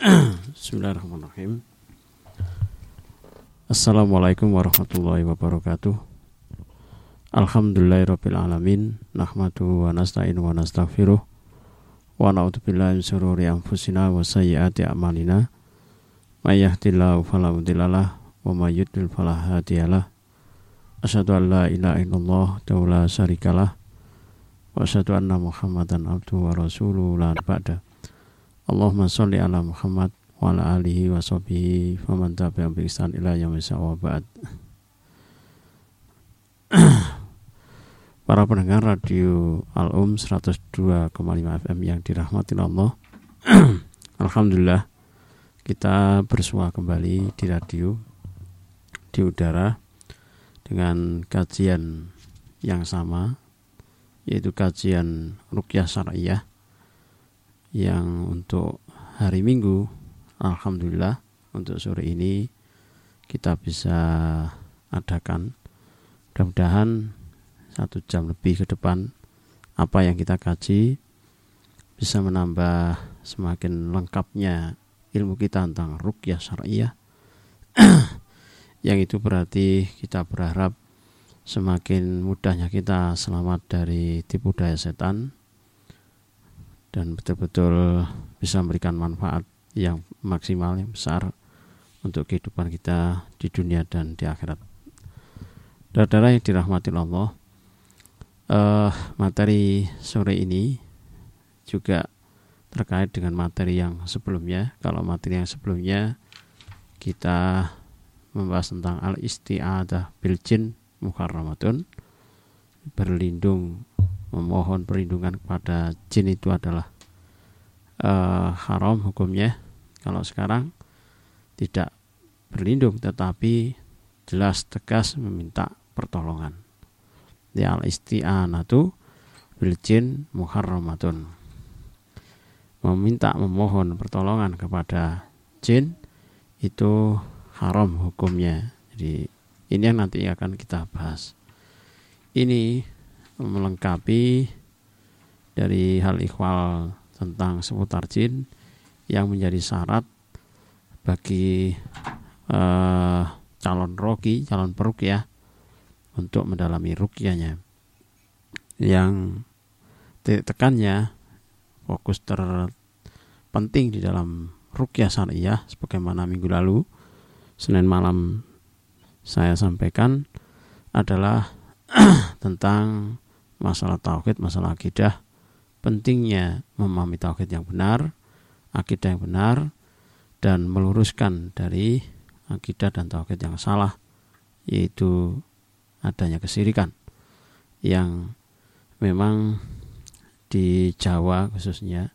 Bismillahirrahmanirrahim. Assalamualaikum warahmatullahi wabarakatuh. Alhamdulillahirabbil alamin. Nahmadu wa nasta'inu wa nastaghfiruh. Wa na'udzu billahi min shururi anfusina wa sayyiati a'malina. May yahdihillahu fala mudhillalah wa may yudlil fala hadiyalah. Asyhadu an la ilaha illallah wa la syarikalah. Wa asyhadu anna Muhammadan abduhu wa rasuluhu la ba'da. Allahumma sholli ala Muhammad wa ala alihi wa sahbihi faman tabi'ahum bi ihsan ila yaumil wa ba'd. Para pendengar radio Al-Um 102,5 FM yang dirahmati Allah. Alhamdulillah kita bersua kembali di radio di udara dengan kajian yang sama yaitu kajian rukyah syariah yang untuk hari Minggu Alhamdulillah untuk sore ini kita bisa adakan. Mudah-mudahan satu jam lebih ke depan apa yang kita kaji bisa menambah semakin lengkapnya ilmu kita tentang rukyah syariah yang itu berarti kita berharap semakin mudahnya kita selamat dari tipu daya setan dan betul-betul bisa memberikan manfaat yang maksimal yang besar untuk kehidupan kita di dunia dan di akhirat. Saudara yang dirahmati Allah, uh, materi sore ini juga terkait dengan materi yang sebelumnya. Kalau materi yang sebelumnya kita membahas tentang al istiadah bil jin muharramatun berlindung memohon perlindungan kepada jin itu adalah uh, haram hukumnya. Kalau sekarang tidak berlindung tetapi jelas tegas meminta pertolongan. Di al isti'anatu bil jin muharramatun. Meminta memohon pertolongan kepada jin itu haram hukumnya. Jadi ini yang nanti akan kita bahas ini melengkapi dari hal ikhwal tentang seputar jin yang menjadi syarat bagi uh, calon roki, calon ya untuk mendalami rukyahnya. Yang titik tekannya fokus terpenting di dalam rukyah syariah sebagaimana minggu lalu Senin malam saya sampaikan adalah tentang masalah tauhid, masalah akidah. Pentingnya memahami tauhid yang benar, akidah yang benar, dan meluruskan dari akidah dan tauhid yang salah, yaitu adanya kesirikan yang memang di Jawa khususnya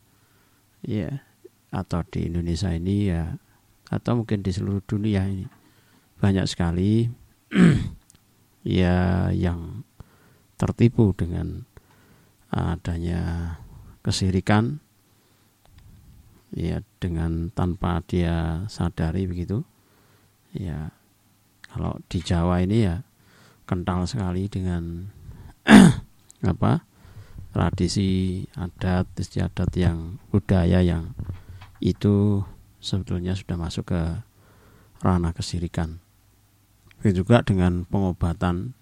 ya atau di Indonesia ini ya atau mungkin di seluruh dunia ini. Banyak sekali ya yang tertipu dengan adanya kesirikan ya dengan tanpa dia sadari begitu ya kalau di Jawa ini ya kental sekali dengan apa tradisi adat istiadat yang budaya yang itu sebetulnya sudah masuk ke ranah kesirikan begitu juga dengan pengobatan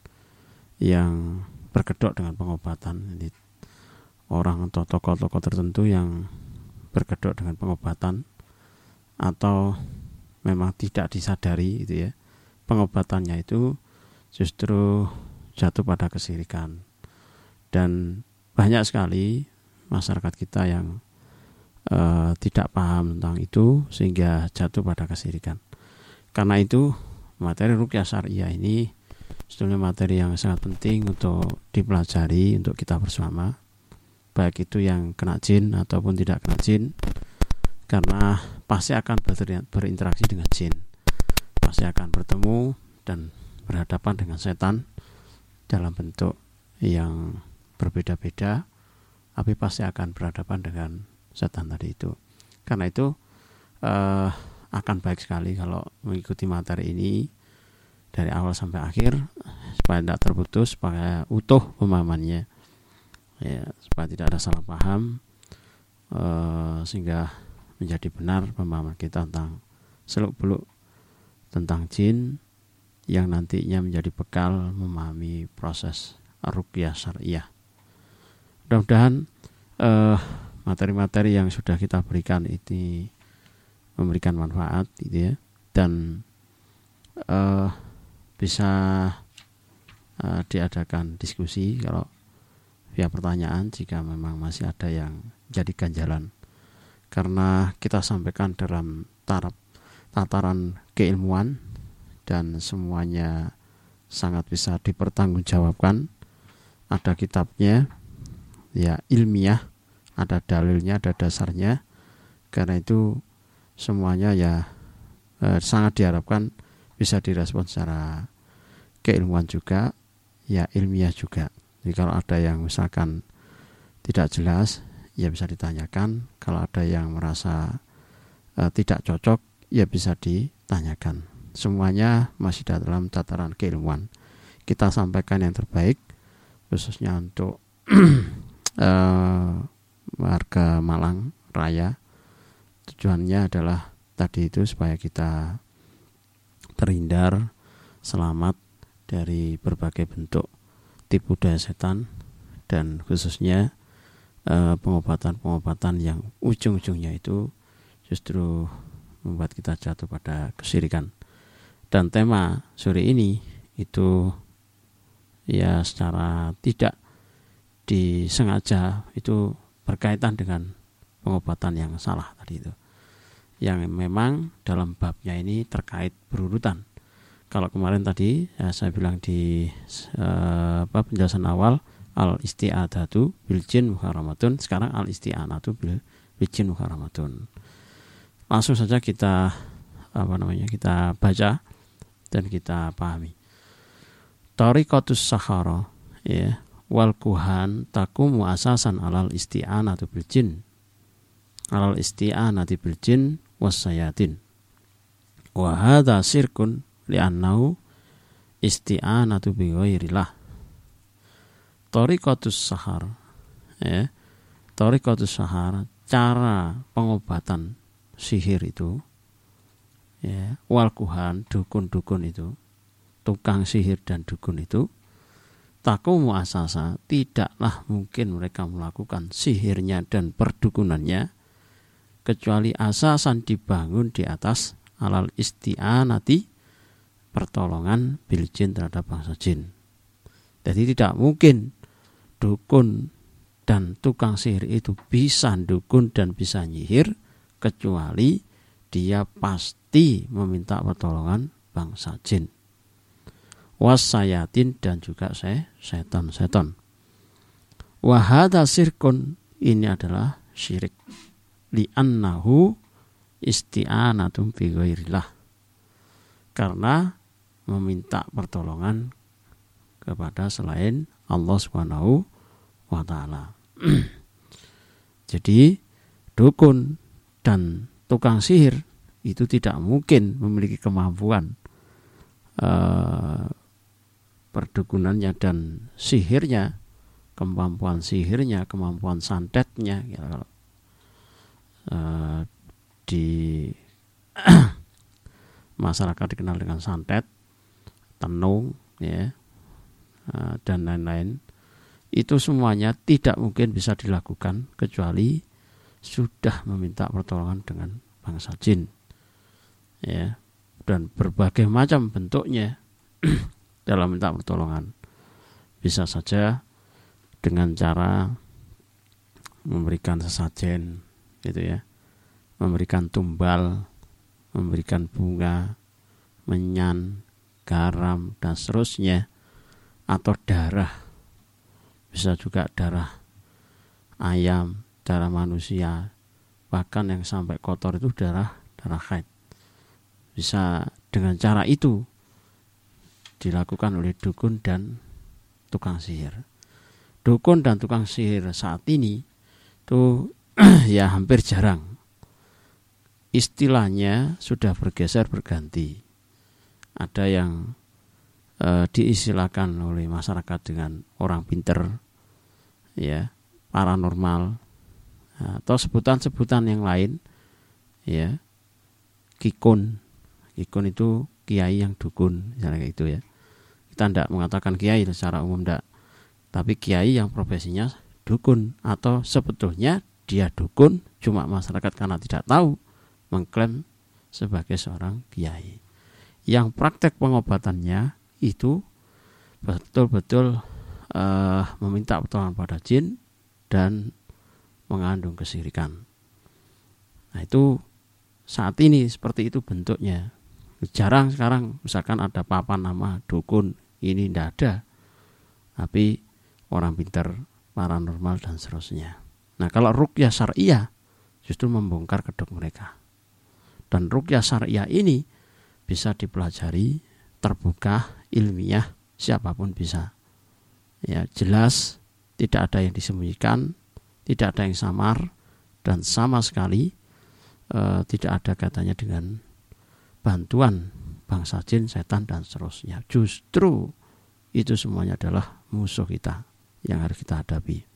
yang berkedok dengan pengobatan. Ini orang atau tokoh-tokoh tertentu yang berkedok dengan pengobatan atau memang tidak disadari itu ya pengobatannya itu justru jatuh pada kesirikan. Dan banyak sekali masyarakat kita yang uh, tidak paham tentang itu sehingga jatuh pada kesirikan. Karena itu materi rukyah syariah ini sebetulnya materi yang sangat penting untuk dipelajari untuk kita bersama. Baik itu yang kena jin ataupun tidak kena jin karena pasti akan berinteraksi dengan jin. Pasti akan bertemu dan berhadapan dengan setan dalam bentuk yang berbeda-beda tapi pasti akan berhadapan dengan setan tadi itu. Karena itu eh, akan baik sekali kalau mengikuti materi ini dari awal sampai akhir supaya tidak terputus supaya utuh pemahamannya ya supaya tidak ada salah paham uh, sehingga menjadi benar pemahaman kita tentang seluk beluk tentang jin yang nantinya menjadi bekal memahami proses rukyah syariah. Mudah-mudahan uh, materi-materi yang sudah kita berikan ini memberikan manfaat gitu ya. Dan uh, bisa uh, diadakan diskusi kalau via pertanyaan jika memang masih ada yang jadi ganjalan. Karena kita sampaikan dalam taraf tataran keilmuan dan semuanya sangat bisa dipertanggungjawabkan. Ada kitabnya ya ilmiah ada dalilnya ada dasarnya. Karena itu semuanya ya eh, sangat diharapkan bisa direspon secara keilmuan juga ya ilmiah juga. Jadi kalau ada yang misalkan tidak jelas ya bisa ditanyakan. Kalau ada yang merasa eh, tidak cocok ya bisa ditanyakan. Semuanya masih dalam tataran keilmuan. Kita sampaikan yang terbaik khususnya untuk uh, warga Malang Raya tujuannya adalah tadi itu supaya kita terhindar selamat dari berbagai bentuk tipu daya setan dan khususnya uh, pengobatan-pengobatan yang ujung-ujungnya itu justru membuat kita jatuh pada kesirikan. Dan tema sore ini itu ya secara tidak disengaja itu berkaitan dengan pengobatan yang salah tadi itu. Yang memang dalam babnya ini terkait berurutan. Kalau kemarin tadi ya saya bilang di uh, apa penjelasan awal al isti'adatu bil jin muharamatun, sekarang al isti'anatu bil, bil jin muharamatun langsung saja kita apa namanya kita baca dan kita pahami. Tariqatus sahara ya wal kuhan takumu asasan alal isti'anatu bil jin alal isti'anati bil jin wasayatin wa hadha sirkun li'annahu isti'anatu bi ghairillah. Tariqatus sahar ya Tariqatus sahar cara pengobatan sihir itu ya walkuhan dukun-dukun itu tukang sihir dan dukun itu takumu asasa tidaklah mungkin mereka melakukan sihirnya dan perdukunannya kecuali asasan dibangun di atas alal isti'anati pertolongan bil jin terhadap bangsa jin. Jadi tidak mungkin dukun dan tukang sihir itu bisa dukun dan bisa nyihir kecuali dia pasti meminta pertolongan bangsa jin. Wasayatin dan juga saya setan-setan. Wahada sirkun ini adalah syirik li'annahu isti'anatum bi ghairillah karena meminta pertolongan kepada selain Allah Subhanahu wa taala. Jadi dukun dan tukang sihir itu tidak mungkin memiliki kemampuan uh, perdukunannya dan sihirnya kemampuan sihirnya kemampuan santetnya ya, uh, di masyarakat dikenal dengan santet tenung ya uh, dan lain-lain. Itu semuanya tidak mungkin bisa dilakukan kecuali sudah meminta pertolongan dengan bangsa jin ya. Dan berbagai macam bentuknya dalam minta pertolongan. Bisa saja dengan cara memberikan sesajen gitu ya. Memberikan tumbal memberikan bunga menyan garam dan seterusnya. Atau darah. Bisa juga darah ayam darah manusia. Bahkan yang sampai kotor itu darah darah haid. Bisa dengan cara itu dilakukan oleh dukun dan tukang sihir. Dukun dan tukang sihir saat ini itu ya hampir jarang. Istilahnya sudah bergeser berganti. Ada yang e, diistilahkan oleh masyarakat dengan orang pinter ya paranormal atau sebutan-sebutan yang lain ya. Kikun. Kikun itu kiai yang dukun misalnya gitu ya. Kita tidak mengatakan kiai secara umum tidak tapi kiai yang profesinya dukun atau sebetulnya dia dukun cuma masyarakat karena tidak tahu mengklaim sebagai seorang kiai yang praktek pengobatannya itu betul-betul uh, meminta pertolongan pada jin dan mengandung kesirikan. Nah itu saat ini seperti itu bentuknya. Jarang sekarang misalkan ada papan nama dukun ini tidak ada. Tapi orang pintar paranormal dan seterusnya. Nah kalau rukyah syariah justru membongkar kedok mereka. Dan rukyah syariah ini bisa dipelajari terbuka ilmiah siapa pun bisa. Ya jelas tidak ada yang disembunyikan, tidak ada yang samar dan sama sekali e, tidak ada katanya dengan bantuan bangsa jin, setan dan seterusnya. Justru itu semuanya adalah musuh kita yang harus kita hadapi.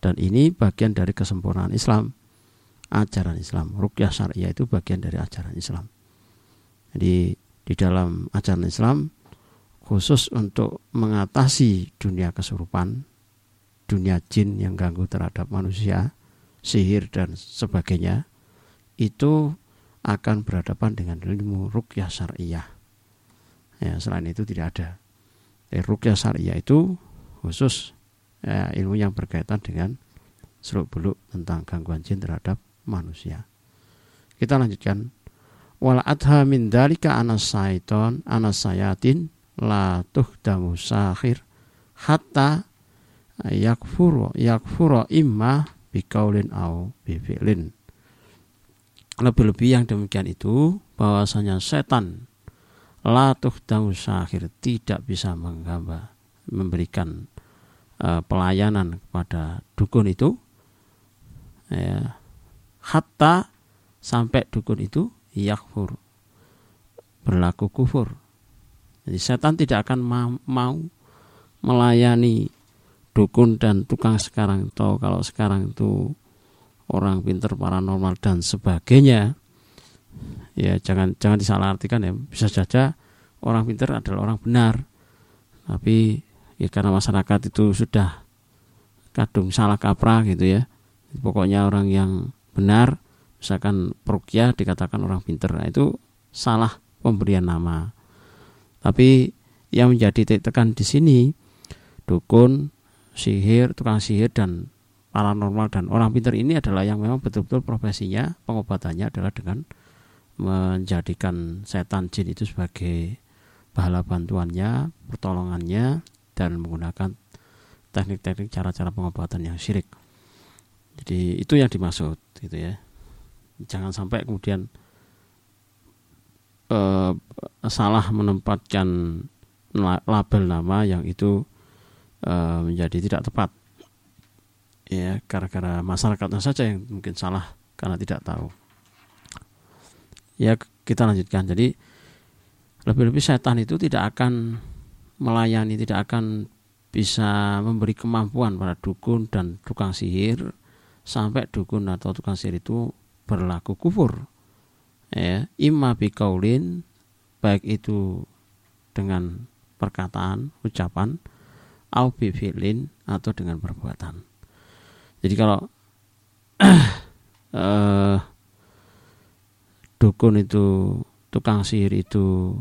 Dan ini bagian dari kesempurnaan Islam, ajaran Islam. Rukyah syariah itu bagian dari ajaran Islam. Jadi di dalam ajaran Islam khusus untuk mengatasi dunia kesurupan, dunia jin yang ganggu terhadap manusia, sihir dan sebagainya, itu akan berhadapan dengan ilmu rukyah syariah. Ya, selain itu tidak ada. Rukyah syariah itu khusus ya, ilmu yang berkaitan dengan seluk beluk tentang gangguan jin terhadap manusia. Kita lanjutkan. Wal adha min dalika anas saiton anas sayatin la tuhdamu sahir hatta yakfuru yakfuru imma bikaulin au bifi'lin lebih-lebih yang demikian itu bahwasanya setan la tuhdamu sahir tidak bisa menggambar memberikan uh, pelayanan kepada dukun itu ya, hatta sampai dukun itu yakfur berlaku kufur. Jadi setan tidak akan mau, mau melayani dukun dan tukang sekarang atau kalau sekarang itu orang pinter paranormal dan sebagainya ya jangan jangan disalahartikan ya. Bisa saja orang pinter adalah orang benar tapi ya karena masyarakat itu sudah kadung salah kaprah gitu ya. Pokoknya orang yang benar misalkan perukia dikatakan orang pinter nah, itu salah pemberian nama. Tapi yang menjadi titik tekan di sini dukun sihir tukang sihir dan paranormal dan orang pinter ini adalah yang memang betul-betul profesinya pengobatannya adalah dengan menjadikan setan jin itu sebagai bahala bantuannya, pertolongannya dan menggunakan teknik-teknik cara-cara pengobatan yang syirik. Jadi itu yang dimaksud gitu ya. Jangan sampai kemudian eh, salah menempatkan label nama yang itu eh, menjadi tidak tepat. Ya, gara-gara masyarakatnya saja yang mungkin salah karena tidak tahu. Ya, kita lanjutkan. Jadi lebih-lebih setan itu tidak akan melayani, tidak akan bisa memberi kemampuan pada dukun dan tukang sihir sampai dukun atau tukang sihir itu berlaku kufur. Ya, imma bikaulin baik itu dengan perkataan, ucapan, au bifilin atau dengan perbuatan. Jadi kalau uh, dukun itu tukang sihir itu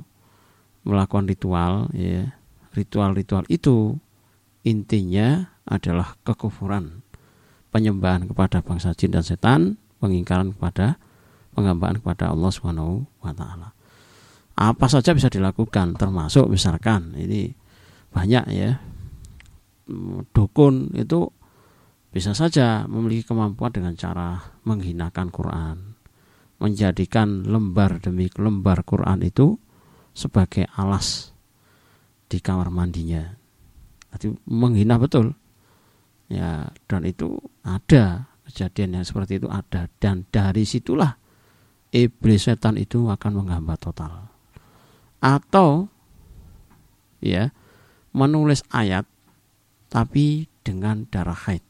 melakukan ritual ya ritual-ritual itu intinya adalah kekufuran penyembahan kepada bangsa jin dan setan pengingkaran kepada penghambaan kepada Allah Subhanahu wa taala. Apa saja bisa dilakukan termasuk misalkan ini banyak ya dukun itu bisa saja memiliki kemampuan dengan cara menghinakan Quran, menjadikan lembar demi lembar Quran itu sebagai alas di kamar mandinya. Nanti menghina betul. Ya, dan itu ada kejadian yang seperti itu ada dan dari situlah iblis setan itu akan menghambat total. Atau ya, menulis ayat tapi dengan darah haid.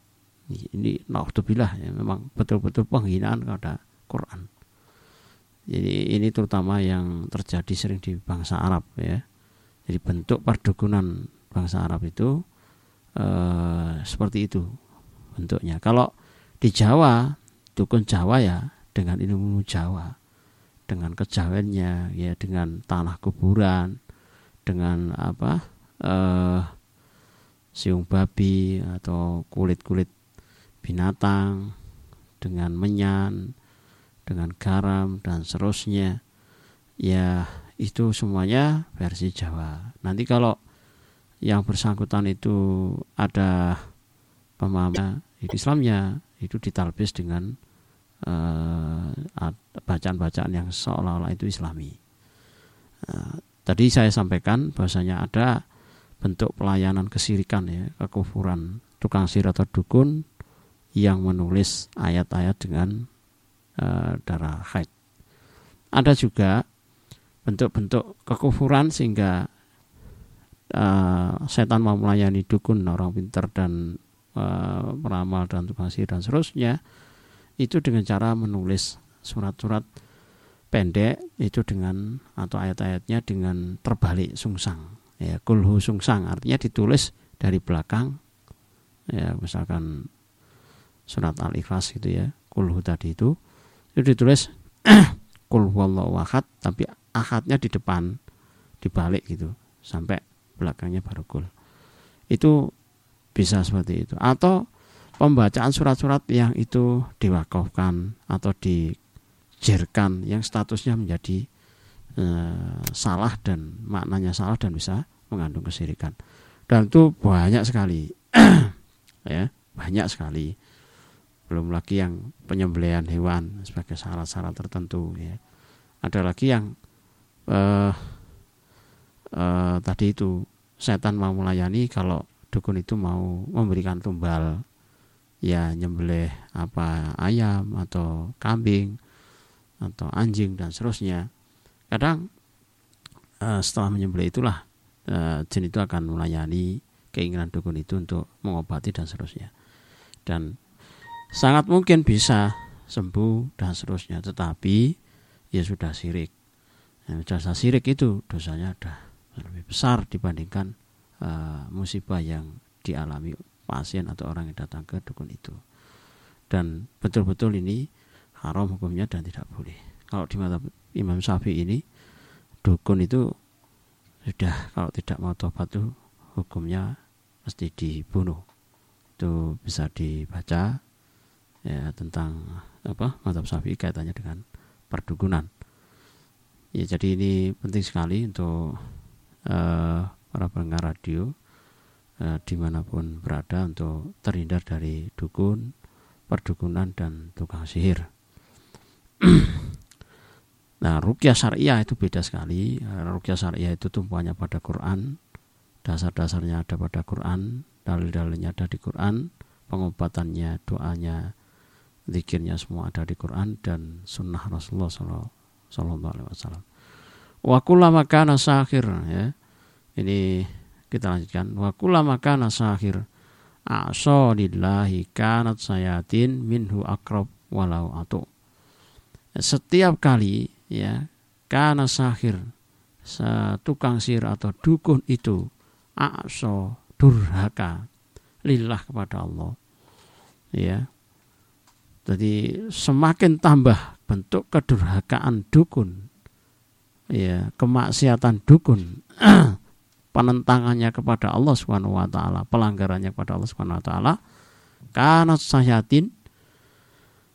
Ini naudzubillah ya memang betul-betul penghinaan kepada Quran. Jadi ini terutama yang terjadi sering di bangsa Arab ya. Jadi bentuk perdukunan bangsa Arab itu eh, seperti itu bentuknya. Kalau di Jawa, dukun Jawa ya dengan ilmu Jawa, dengan kejawennya ya dengan tanah kuburan, dengan apa eh, siung babi atau kulit-kulit binatang, dengan menyan, dengan garam dan seterusnya ya itu semuanya versi Jawa nanti kalau yang bersangkutan itu ada pemahaman Islamnya itu ditalbis dengan uh, bacaan-bacaan yang seolah-olah itu Islami. Uh, tadi saya sampaikan bahwasanya ada bentuk pelayanan kesirikan ya kekufuran tukang sihir atau dukun yang menulis ayat-ayat dengan Eh, darah haid. Ada juga bentuk-bentuk kekufuran sehingga uh, setan mau melayani dukun orang pintar dan uh, peramal dan tukang sihir dan seterusnya itu dengan cara menulis surat-surat pendek itu dengan atau ayat-ayatnya dengan terbalik sungsang. Ya kulhu sungsang artinya ditulis dari belakang. Ya misalkan surat al-ikhlas gitu ya kulhu tadi itu itu ditulis kul wallahu ahad tapi ahadnya di depan dibalik gitu sampai belakangnya baru kul itu bisa seperti itu. Atau pembacaan surat-surat yang itu diwakafkan atau dijerkan yang statusnya menjadi e, salah dan maknanya salah dan bisa mengandung kesirikan. Dan itu banyak sekali ya banyak sekali belum lagi yang penyembelihan hewan sebagai syarat-syarat tertentu ya. Ada lagi yang uh, uh, tadi itu setan mau melayani kalau dukun itu mau memberikan tumbal. Ya nyembelih apa ayam atau kambing atau anjing dan seterusnya. Kadang uh, setelah menyembelih itulah uh, jin itu akan melayani keinginan dukun itu untuk mengobati dan seterusnya. Dan sangat mungkin bisa sembuh dan seterusnya tetapi ya sudah sirik. Yang jasa sirik itu dosanya sudah lebih besar dibandingkan uh, musibah yang dialami pasien atau orang yang datang ke dukun itu. Dan betul-betul ini haram hukumnya dan tidak boleh. Kalau di mata Imam Syafi'i ini dukun itu sudah kalau tidak mau tobat itu hukumnya mesti dibunuh. Itu bisa dibaca ya tentang apa madzhab Syafi'i kaitannya dengan perdukunan. Ya jadi ini penting sekali untuk uh, para pendengar radio uh, di mana pun berada untuk terhindar dari dukun, perdukunan dan tukang sihir. nah rukyah syariah itu beda sekali. Rukyah syariah itu tumpuannya pada Quran, dasar-dasarnya ada pada Quran, dalil-dalilnya ada di Quran, pengobatannya, doanya, zikirnya semua ada di Quran dan sunnah Rasulullah Sallallahu Alaihi Wasallam. Wa kullama kana sahir ya. Ini kita lanjutkan. Wa kullama kana sahir a'sa lillahi kanat sayatin minhu akrab walau atu. Setiap kali ya kana sahir tukang sihir atau dukun itu a'sa durhaka lillah kepada Allah ya jadi semakin tambah bentuk kedurhakaan dukun, ya kemaksiatan dukun, penentangannya kepada Allah Subhanahu wa taala, pelanggarannya kepada Allah Subhanahu wa taala, karena sayatin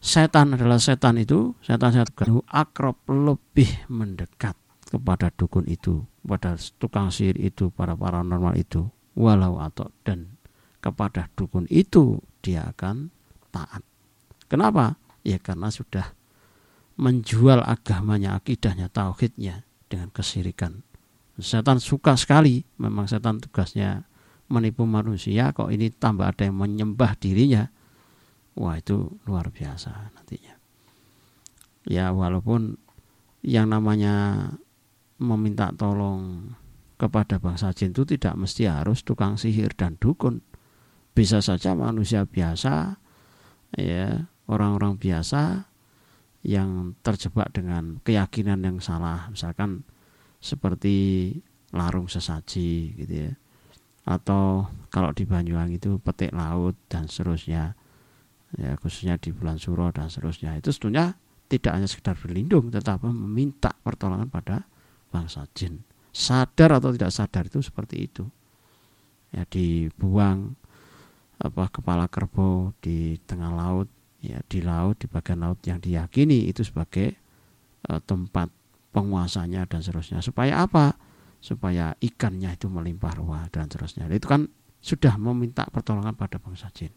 setan adalah setan itu, setan setan akrab lebih mendekat kepada dukun itu, kepada tukang sihir itu, para paranormal itu, walau atau dan kepada dukun itu dia akan taat. Kenapa? Ya karena sudah menjual agamanya, akidahnya, tauhidnya dengan kesirikan. Setan suka sekali, memang setan tugasnya menipu manusia, kok ini tambah ada yang menyembah dirinya. Wah itu luar biasa nantinya. Ya walaupun yang namanya meminta tolong kepada bangsa jin itu tidak mesti harus tukang sihir dan dukun. Bisa saja manusia biasa ya orang-orang biasa yang terjebak dengan keyakinan yang salah. Misalkan seperti larung sesaji gitu ya. Atau kalau di Banyuwangi itu petik laut dan seterusnya. Ya khususnya di bulan suro dan seterusnya. Itu sebetulnya tidak hanya sekedar berlindung tetapi meminta pertolongan pada bangsa jin. Sadar atau tidak sadar itu seperti itu. Ya dibuang apa kepala kerbau di tengah laut ya di laut di bagian laut yang diyakini itu sebagai uh, tempat penguasanya dan seterusnya. Supaya apa? Supaya ikannya itu melimpah ruah dan seterusnya. Itu kan sudah meminta pertolongan pada bangsa jin.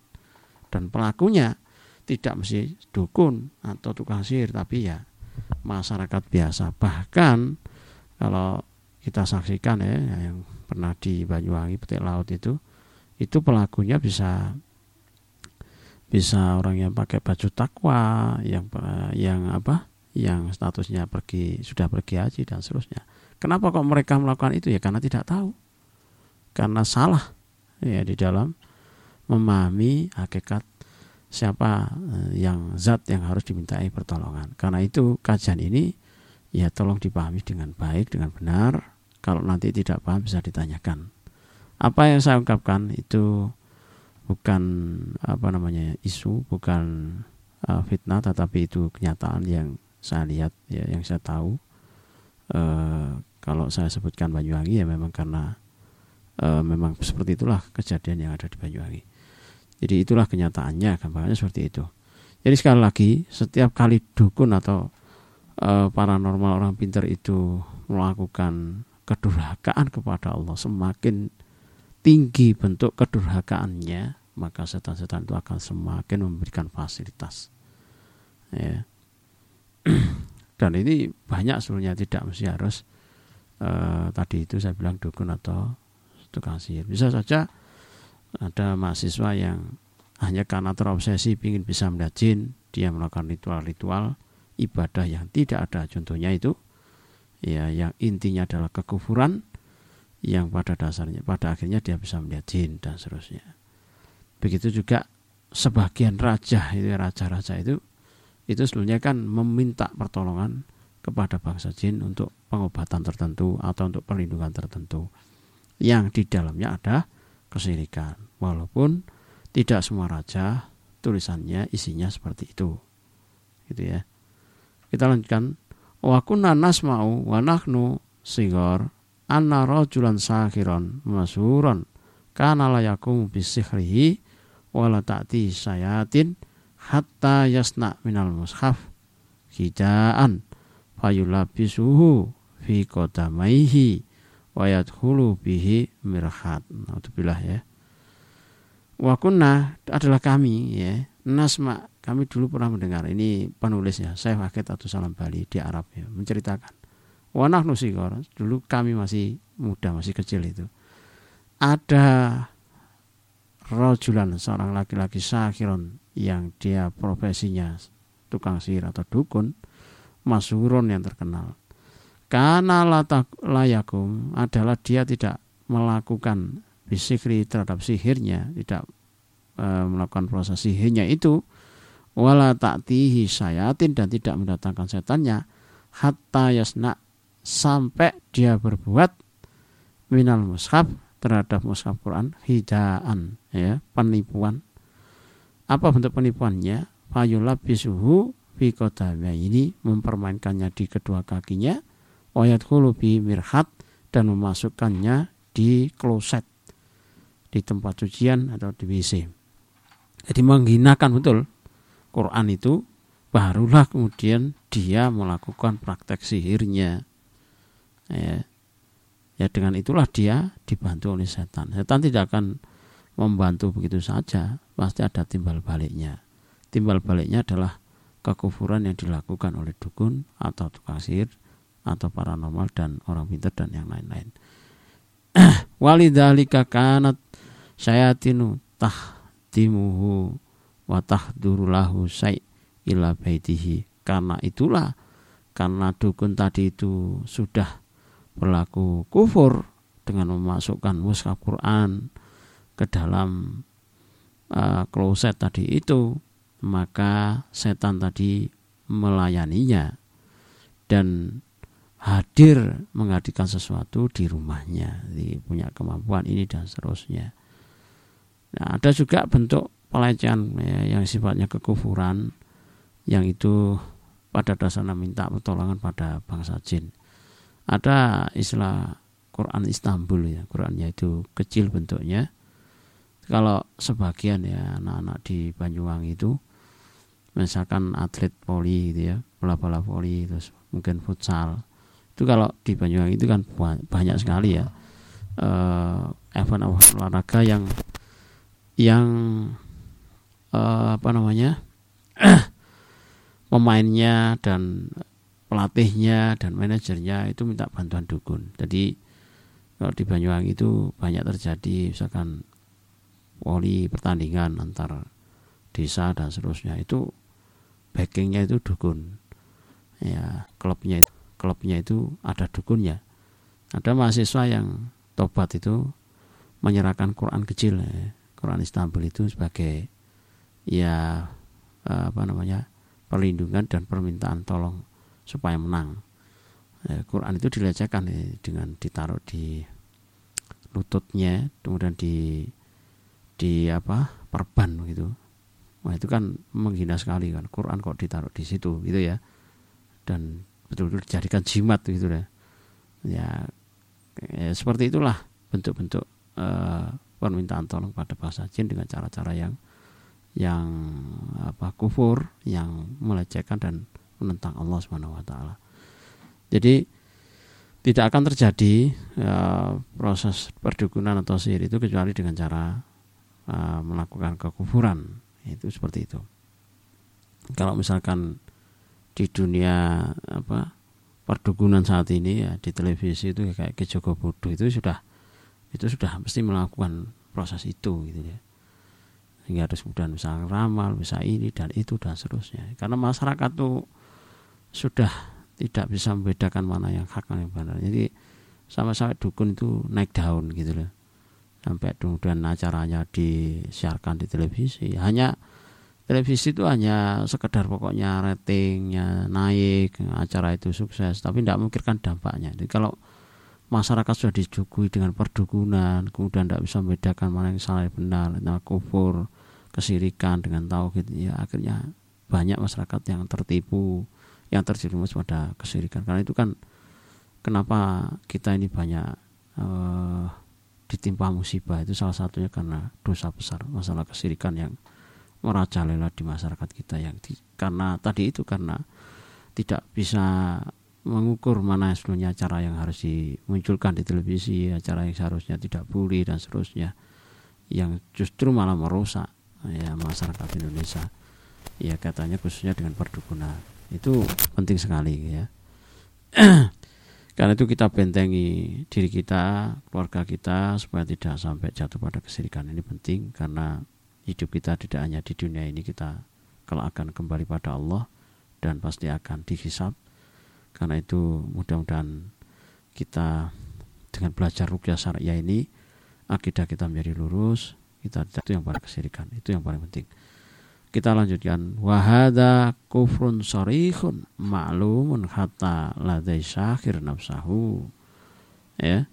Dan pelakunya tidak mesti dukun atau tukang sihir tapi ya masyarakat biasa. Bahkan kalau kita saksikan ya yang pernah di Banyuwangi petik laut itu itu pelakunya bisa bisa orang yang pakai baju takwa yang yang apa yang statusnya pergi sudah pergi haji dan seterusnya kenapa kok mereka melakukan itu ya karena tidak tahu karena salah ya di dalam memahami hakikat siapa eh, yang zat yang harus dimintai pertolongan. Karena itu kajian ini ya tolong dipahami dengan baik, dengan benar. Kalau nanti tidak paham bisa ditanyakan. Apa yang saya ungkapkan itu bukan apa namanya isu, bukan uh, fitnah, tetapi itu kenyataan yang saya lihat, ya, yang saya tahu. Uh, kalau saya sebutkan Banyuwangi ya memang karena uh, memang seperti itulah kejadian yang ada di Banyuwangi. Jadi itulah kenyataannya, gambarannya seperti itu. Jadi sekali lagi, setiap kali dukun atau e, paranormal orang pintar itu melakukan kedurhakaan kepada Allah, semakin tinggi bentuk kedurhakaannya, maka setan-setan itu akan semakin memberikan fasilitas. Ya. Dan ini banyak sebenarnya tidak mesti harus e, tadi itu saya bilang dukun atau tukang sihir. Bisa saja ada mahasiswa yang hanya karena terobsesi ingin bisa melihat jin dia melakukan ritual-ritual ibadah yang tidak ada contohnya itu ya yang intinya adalah kekufuran yang pada dasarnya pada akhirnya dia bisa melihat jin dan seterusnya. Begitu juga sebagian raja itu raja-raja itu itu sebenarnya kan meminta pertolongan kepada bangsa jin untuk pengobatan tertentu atau untuk perlindungan tertentu. Yang di dalamnya ada kesirikan. Walaupun tidak semua raja tulisannya isinya seperti itu. Gitu ya. Kita lanjutkan. Wa kunna nasma'u wa nahnu sigor anna rajulan sakhiran masuron kana la yakum bisihrihi wala ta'ti sayatin hatta yasna minal mushaf hidaan fayulabisuhu fi qadamaihi wa yadkhulu bihi mirhat. Alhamdulillah ya. Wa kunna adalah kami ya. Nasma kami dulu pernah mendengar ini penulisnya saya pakai atau Salam Bali di Arab ya menceritakan. Wa nahnu dulu kami masih muda masih kecil itu. Ada rojulan seorang laki-laki sakiron yang dia profesinya tukang sihir atau dukun masyhurun yang terkenal karena layakum adalah dia tidak melakukan bisikri terhadap sihirnya, tidak e, melakukan proses sihirnya itu, wala taktihi sayatin dan tidak mendatangkan setannya, hatta yasna sampai dia berbuat minal mushaf terhadap mushaf Quran hidaan ya penipuan apa bentuk penipuannya fayulab bisuhu fi ini mempermainkannya di kedua kakinya wayat bi mirhat dan memasukkannya di kloset di tempat cucian atau di WC. Jadi menghinakan betul Quran itu barulah kemudian dia melakukan praktek sihirnya. Ya. ya dengan itulah dia dibantu oleh setan. Setan tidak akan membantu begitu saja, pasti ada timbal baliknya. Timbal baliknya adalah kekufuran yang dilakukan oleh dukun atau tukang sihir atau paranormal dan orang pintar dan yang lain-lain. Walidhalika kanat syayatinu tahtimuhu wa tahdurulahu say ila baitihi. Karena itulah karena dukun tadi itu sudah berlaku kufur dengan memasukkan mushaf Quran ke dalam uh, kloset tadi itu maka setan tadi melayaninya dan hadir menghadirkan sesuatu di rumahnya, di punya kemampuan ini dan seterusnya. Nah, ada juga bentuk pelecehan ya, yang sifatnya kekufuran yang itu pada dasarnya minta pertolongan pada bangsa jin. Ada istilah Quran Istanbul ya, Qurannya itu kecil bentuknya. Kalau sebagian ya anak-anak di Banyuwangi itu misalkan atlet poli gitu ya, bola-bola poli terus mungkin futsal itu kalau di Banyuwangi itu kan banyak sekali ya uh, event olahraga yang yang uh, apa namanya pemainnya dan pelatihnya dan manajernya itu minta bantuan dukun jadi kalau di Banyuwangi itu banyak terjadi misalkan poli pertandingan antar desa dan seterusnya itu backingnya itu dukun ya klubnya itu klubnya itu ada dukunnya. Ada mahasiswa yang tobat itu menyerahkan Quran kecil, ya. Quran Istanbul itu sebagai ya apa namanya perlindungan dan permintaan tolong supaya menang. Ya, Quran itu dilecehkan ya, dengan ditaruh di lututnya, kemudian di di apa perban gitu. Wah itu kan menghina sekali kan Quran kok ditaruh di situ gitu ya. Dan betul-betul dijadikan jimat gitu ya. ya ya seperti itulah bentuk-bentuk uh, permintaan tolong pada bahasa jin dengan cara-cara yang yang apa kufur yang melecehkan dan menentang Allah Subhanahu wa taala. Jadi tidak akan terjadi uh, proses perdukunan atau sihir itu kecuali dengan cara uh, melakukan kekufuran. Itu seperti itu. Kalau misalkan di dunia apa perdukunan saat ini ya di televisi itu kayak ke Joko Bodo itu sudah itu sudah mesti melakukan proses itu gitu ya sehingga harus kemudian bisa ramal bisa ini dan itu dan seterusnya karena masyarakat tuh sudah tidak bisa membedakan mana yang hak mana yang benar. Jadi sama-sama dukun itu naik daun gitu loh. Sampai kemudian acaranya disiarkan di televisi. Hanya televisi itu hanya sekedar pokoknya ratingnya naik acara itu sukses. Tapi tidak memikirkan dampaknya. Jadi kalau masyarakat sudah dijugui dengan perdukunan kemudian tidak bisa membedakan mana yang salah dan benar nah kufur kesirikan dengan tauhid ya akhirnya banyak masyarakat yang tertipu yang terjerumus pada kesirikan karena itu kan kenapa kita ini banyak uh, ditimpa musibah itu salah satunya karena dosa besar masalah kesirikan yang merajalela di masyarakat kita yang di, karena tadi itu karena tidak bisa mengukur mana sebenarnya acara yang harus dimunculkan di televisi, acara yang seharusnya tidak boleh dan seterusnya, yang justru malah merusak ya masyarakat Indonesia. Ya katanya khususnya dengan perdukunan itu penting sekali ya. Karena itu kita bentengi diri kita, keluarga kita supaya tidak sampai jatuh pada kesirikan. Ini penting karena hidup kita tidak hanya di dunia ini kita kalau akan kembali pada Allah dan pasti akan dihisap karena itu mudah-mudahan kita dengan belajar rukyah syariah ini akidah kita menjadi lurus kita itu yang paling kesirikan. Itu yang paling penting kita lanjutkan. Wahada kufrun sorihun ma'lumun hatta ladai syakir nafsahu. Ya.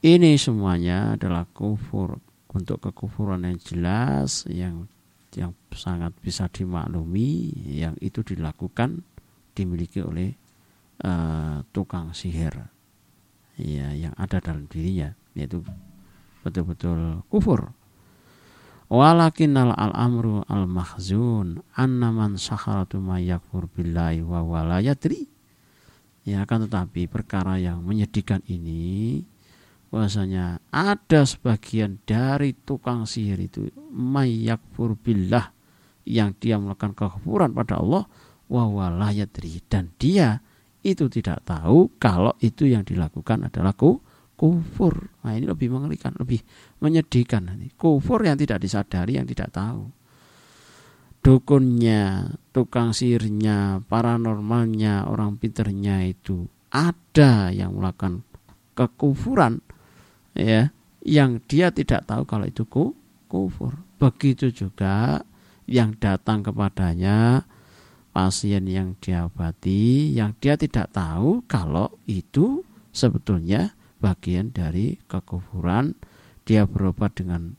Ini semuanya adalah kufur. Untuk kekufuran yang jelas yang yang sangat bisa dimaklumi yang itu dilakukan dimiliki oleh uh, tukang sihir. Ya yang ada dalam dirinya yaitu betul-betul kufur walakin al amru al mahzun anna man sakharatu yakfur billahi wa wala ya akan tetapi perkara yang menyedihkan ini bahwasanya ada sebagian dari tukang sihir itu mayyakfur billah yang dia melakukan kekufuran pada Allah wa yadri dan dia itu tidak tahu kalau itu yang dilakukan adalah ku, kufur. Nah, ini lebih mengerikan, lebih menyedihkan. Kufur yang tidak disadari, yang tidak tahu. Dukunnya, tukang sihirnya, paranormalnya, orang pinternya itu ada yang melakukan kekufuran ya yang dia tidak tahu kalau itu kufur. Begitu juga yang datang kepadanya pasien yang diobati yang dia tidak tahu kalau itu sebetulnya bagian dari kekufuran dia berobat dengan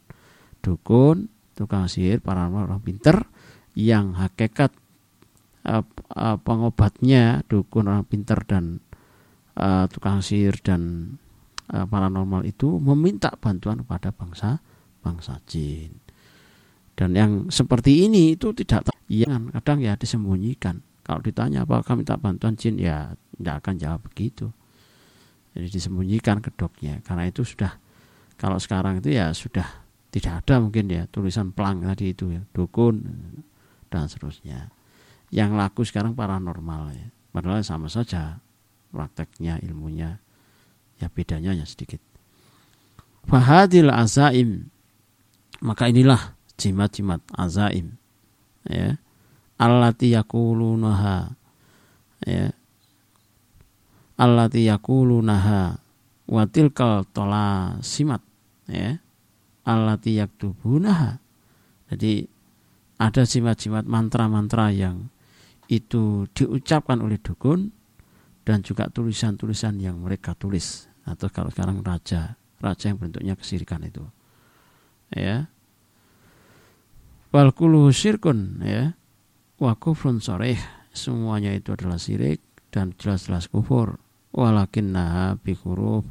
dukun tukang sihir paranormal orang pinter yang hakikat pengobatnya dukun orang pinter dan uh, tukang sihir dan uh, paranormal itu meminta bantuan kepada bangsa bangsa jin. Dan yang seperti ini itu tidak yang kadang ya disembunyikan. Kalau ditanya apakah minta bantuan jin? Ya tidak akan jawab begitu. Jadi disembunyikan kedoknya karena itu sudah kalau sekarang itu ya sudah tidak ada mungkin ya tulisan pelang tadi itu ya dukun dan seterusnya. Yang laku sekarang paranormal ya. Padahal sama saja prakteknya ilmunya ya bedanya ya sedikit. Fahadil azaim maka inilah jimat-jimat azaim ya allati yaqulunaha ya allati yaqulunaha wa tilkal tola simat ya allati yaktubunaha. Jadi ada jimat-jimat mantra-mantra yang itu diucapkan oleh dukun dan juga tulisan-tulisan yang mereka tulis. Atau kalau sekarang raja raja yang bentuknya kesirikan itu ya. Wal kulu syirkun ya. Wa kufrun soreh semuanya itu adalah sirik dan jelas-jelas kufur walakin naha bi huruf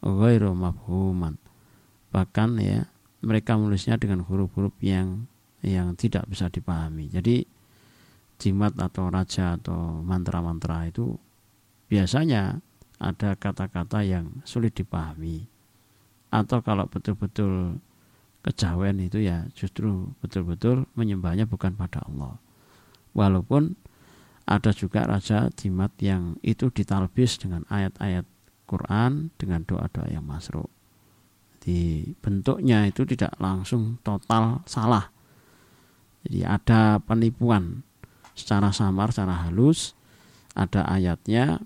ghairu mafhuman. Bahkan ya mereka menulisnya dengan huruf-huruf yang yang tidak bisa dipahami. Jadi jimat atau raja atau mantra-mantra itu biasanya ada kata-kata yang sulit dipahami. Atau kalau betul-betul kejawen itu ya justru betul-betul menyembahnya bukan pada Allah. Walaupun ada juga raja jimat yang itu ditalbis dengan ayat-ayat Quran dengan doa-doa yang masruk. Di bentuknya itu tidak langsung total salah. Jadi ada penipuan secara samar, secara halus, ada ayatnya,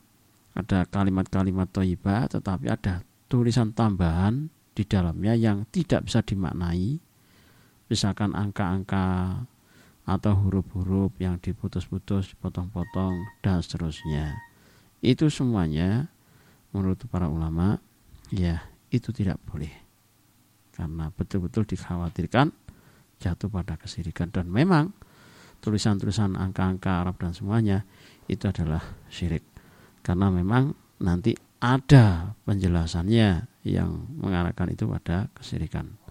ada kalimat-kalimat toibah, tetapi ada tulisan tambahan di dalamnya yang tidak bisa dimaknai misalkan angka-angka atau huruf-huruf yang diputus-putus, potong-potong dan seterusnya. Itu semuanya menurut para ulama ya itu tidak boleh. Karena betul-betul dikhawatirkan jatuh pada kesirikan dan memang tulisan-tulisan angka-angka Arab dan semuanya itu adalah syirik. Karena memang nanti ada penjelasannya yang mengarahkan itu pada kesirikan.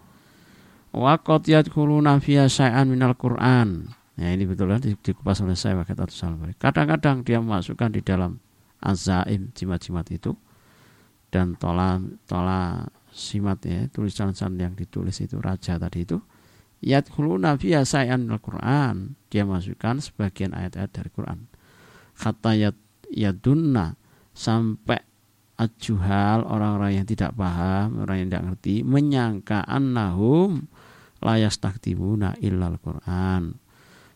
Wa qad yadkhuluna fiya syai'an minal Qur'an. Ya ini betul kan dikupas oleh saya kata Kadang-kadang dia memasukkan di dalam azaim jimat-jimat itu dan tola tola simat ya tulisan-tulisan yang ditulis itu raja tadi itu yadkhuluna fiya syai'an minal Qur'an. Dia masukkan sebagian ayat-ayat dari Quran. Kata yadunna sampai ajuhal orang-orang yang tidak paham orang yang tidak ngerti menyangka annahum layas takdimuna illal Quran.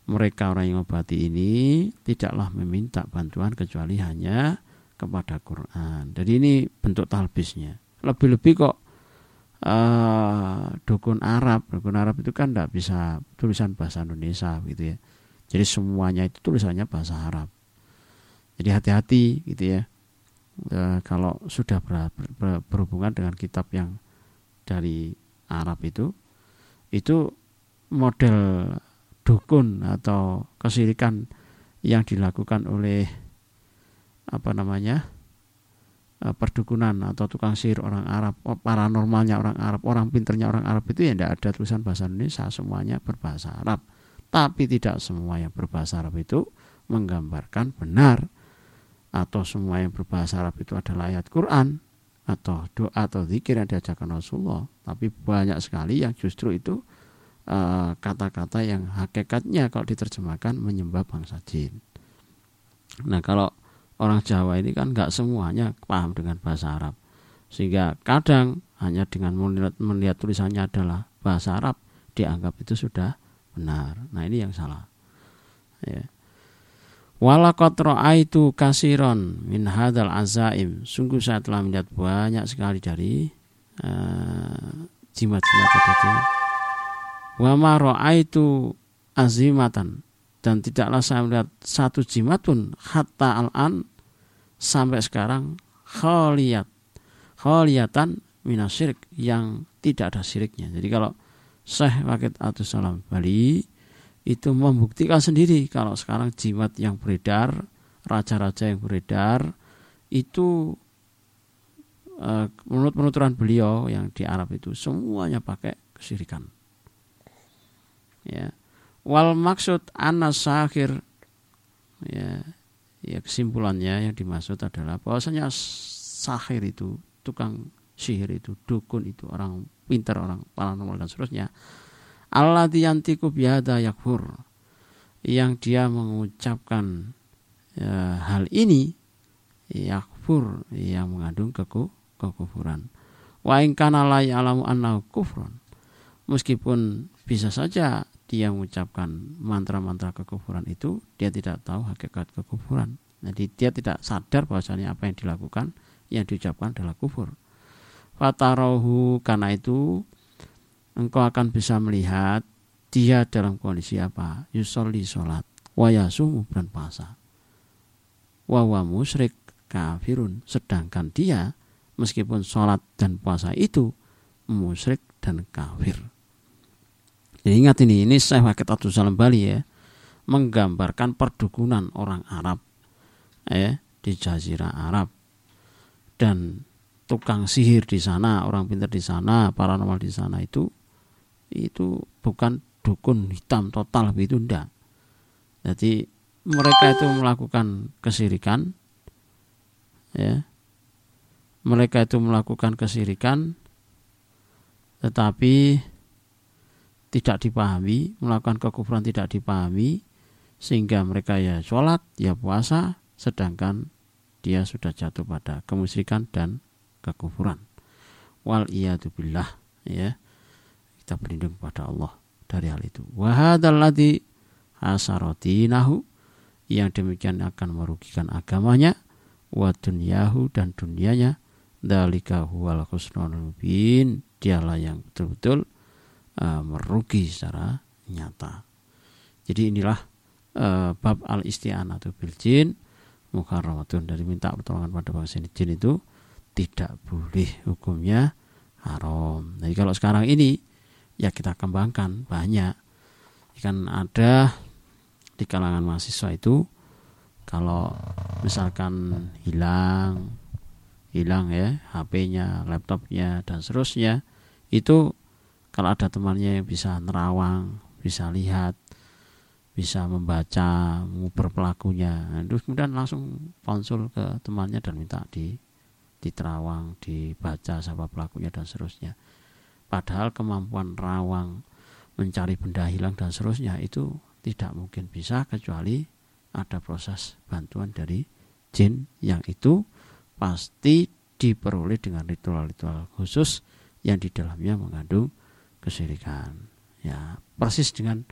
Mereka orang yang obati ini tidaklah meminta bantuan kecuali hanya kepada Quran. Jadi ini bentuk talbisnya. Lebih-lebih kok uh, dukun Arab. Dukun Arab itu kan tidak bisa tulisan bahasa Indonesia gitu ya. Jadi semuanya itu tulisannya bahasa Arab. Jadi hati-hati gitu ya. E, kalau sudah ber, ber, berhubungan dengan kitab yang dari Arab itu itu model dukun atau kesirikan yang dilakukan oleh apa namanya e, perdukunan atau tukang sihir orang Arab, paranormalnya orang Arab, orang pinternya orang Arab itu ya tidak ada tulisan bahasa Indonesia, semuanya berbahasa Arab. Tapi tidak semua yang berbahasa Arab itu menggambarkan benar atau semua yang berbahasa Arab itu adalah ayat Quran atau doa atau zikir yang diajarkan Rasulullah tapi banyak sekali yang justru itu eh, kata-kata uh, yang hakikatnya kalau diterjemahkan menyembah bangsa jin. Nah kalau orang Jawa ini kan nggak semuanya paham dengan bahasa Arab. Sehingga kadang hanya dengan melihat, melihat tulisannya adalah bahasa Arab dianggap itu sudah benar. Nah ini yang salah. Ya. Walakot itu kasiron min hadal azaim. Sungguh saya telah melihat banyak sekali dari uh, jimat-jimat itu. Wa ma itu azimatan dan tidaklah saya melihat satu jimat pun hatta al-an sampai sekarang khaliyat khaliyatan minasyirik yang tidak ada syiriknya. Jadi kalau Syekh Wakid Abdul Salam Bali itu membuktikan sendiri kalau sekarang jimat yang beredar, raja-raja yang beredar itu uh, menurut penuturan beliau yang di Arab itu semuanya pakai kesyirikan. Ya. Wal maksud anas sahir. Ya, ya kesimpulannya yang dimaksud adalah bahwasanya sahir itu tukang sihir itu dukun itu orang pintar orang paranormal dan seterusnya Allah diantiku biada yakfur yang dia mengucapkan ya, hal ini yakfur yang mengandung keku, kekufuran. Wa in kana la ya'lamu annahu kufrun. Meskipun bisa saja dia mengucapkan mantra-mantra kekufuran itu dia tidak tahu hakikat kekufuran. Jadi dia tidak sadar bahwasanya apa yang dilakukan yang diucapkan adalah kufur. Fatarohu karena itu engkau akan bisa melihat dia dalam kondisi apa? Yusolli sholat wayasumu dan puasa. Wawa musyrik kafirun. Sedangkan dia meskipun sholat dan puasa itu musyrik dan kafir jadi ingat ini, ini saya Wakil Abdul Salam Bali ya, menggambarkan perdukunan orang Arab ya, di Jazirah Arab dan tukang sihir di sana, orang pintar di sana, paranormal di sana itu itu bukan dukun hitam total begitu enggak. Jadi mereka itu melakukan kesirikan ya. Mereka itu melakukan kesirikan tetapi tidak dipahami, melakukan kekufuran tidak dipahami, sehingga mereka ya sholat, ya puasa, sedangkan dia sudah jatuh pada kemusyrikan dan kekufuran. Wal billah ya. Kita berlindung kepada Allah dari hal itu. Wahadalladzi hasarotinahu yang demikian akan merugikan agamanya wa dunyahu dan dunianya dalika huwal khusnul mubin dialah yang betul-betul uh, merugi secara nyata. Jadi inilah uh, bab al isti'anatu bil jin muharramatun dari minta pertolongan pada bangsa jin itu tidak boleh hukumnya haram. Jadi kalau sekarang ini ya kita kembangkan banyak. Kan ada di kalangan mahasiswa itu kalau misalkan hilang hilang ya HP-nya, laptopnya dan seterusnya itu kalau ada temannya yang bisa nerawang bisa lihat bisa membaca nguber pelakunya. Terus kemudian langsung konsul ke temannya dan minta di diterawang dibaca siapa pelakunya dan seterusnya. Padahal kemampuan rawang mencari benda hilang dan seterusnya itu tidak mungkin bisa kecuali ada proses bantuan dari jin yang itu pasti diperoleh dengan ritual-ritual khusus yang di dalamnya mengandung kesyirikan. Ya, persis dengan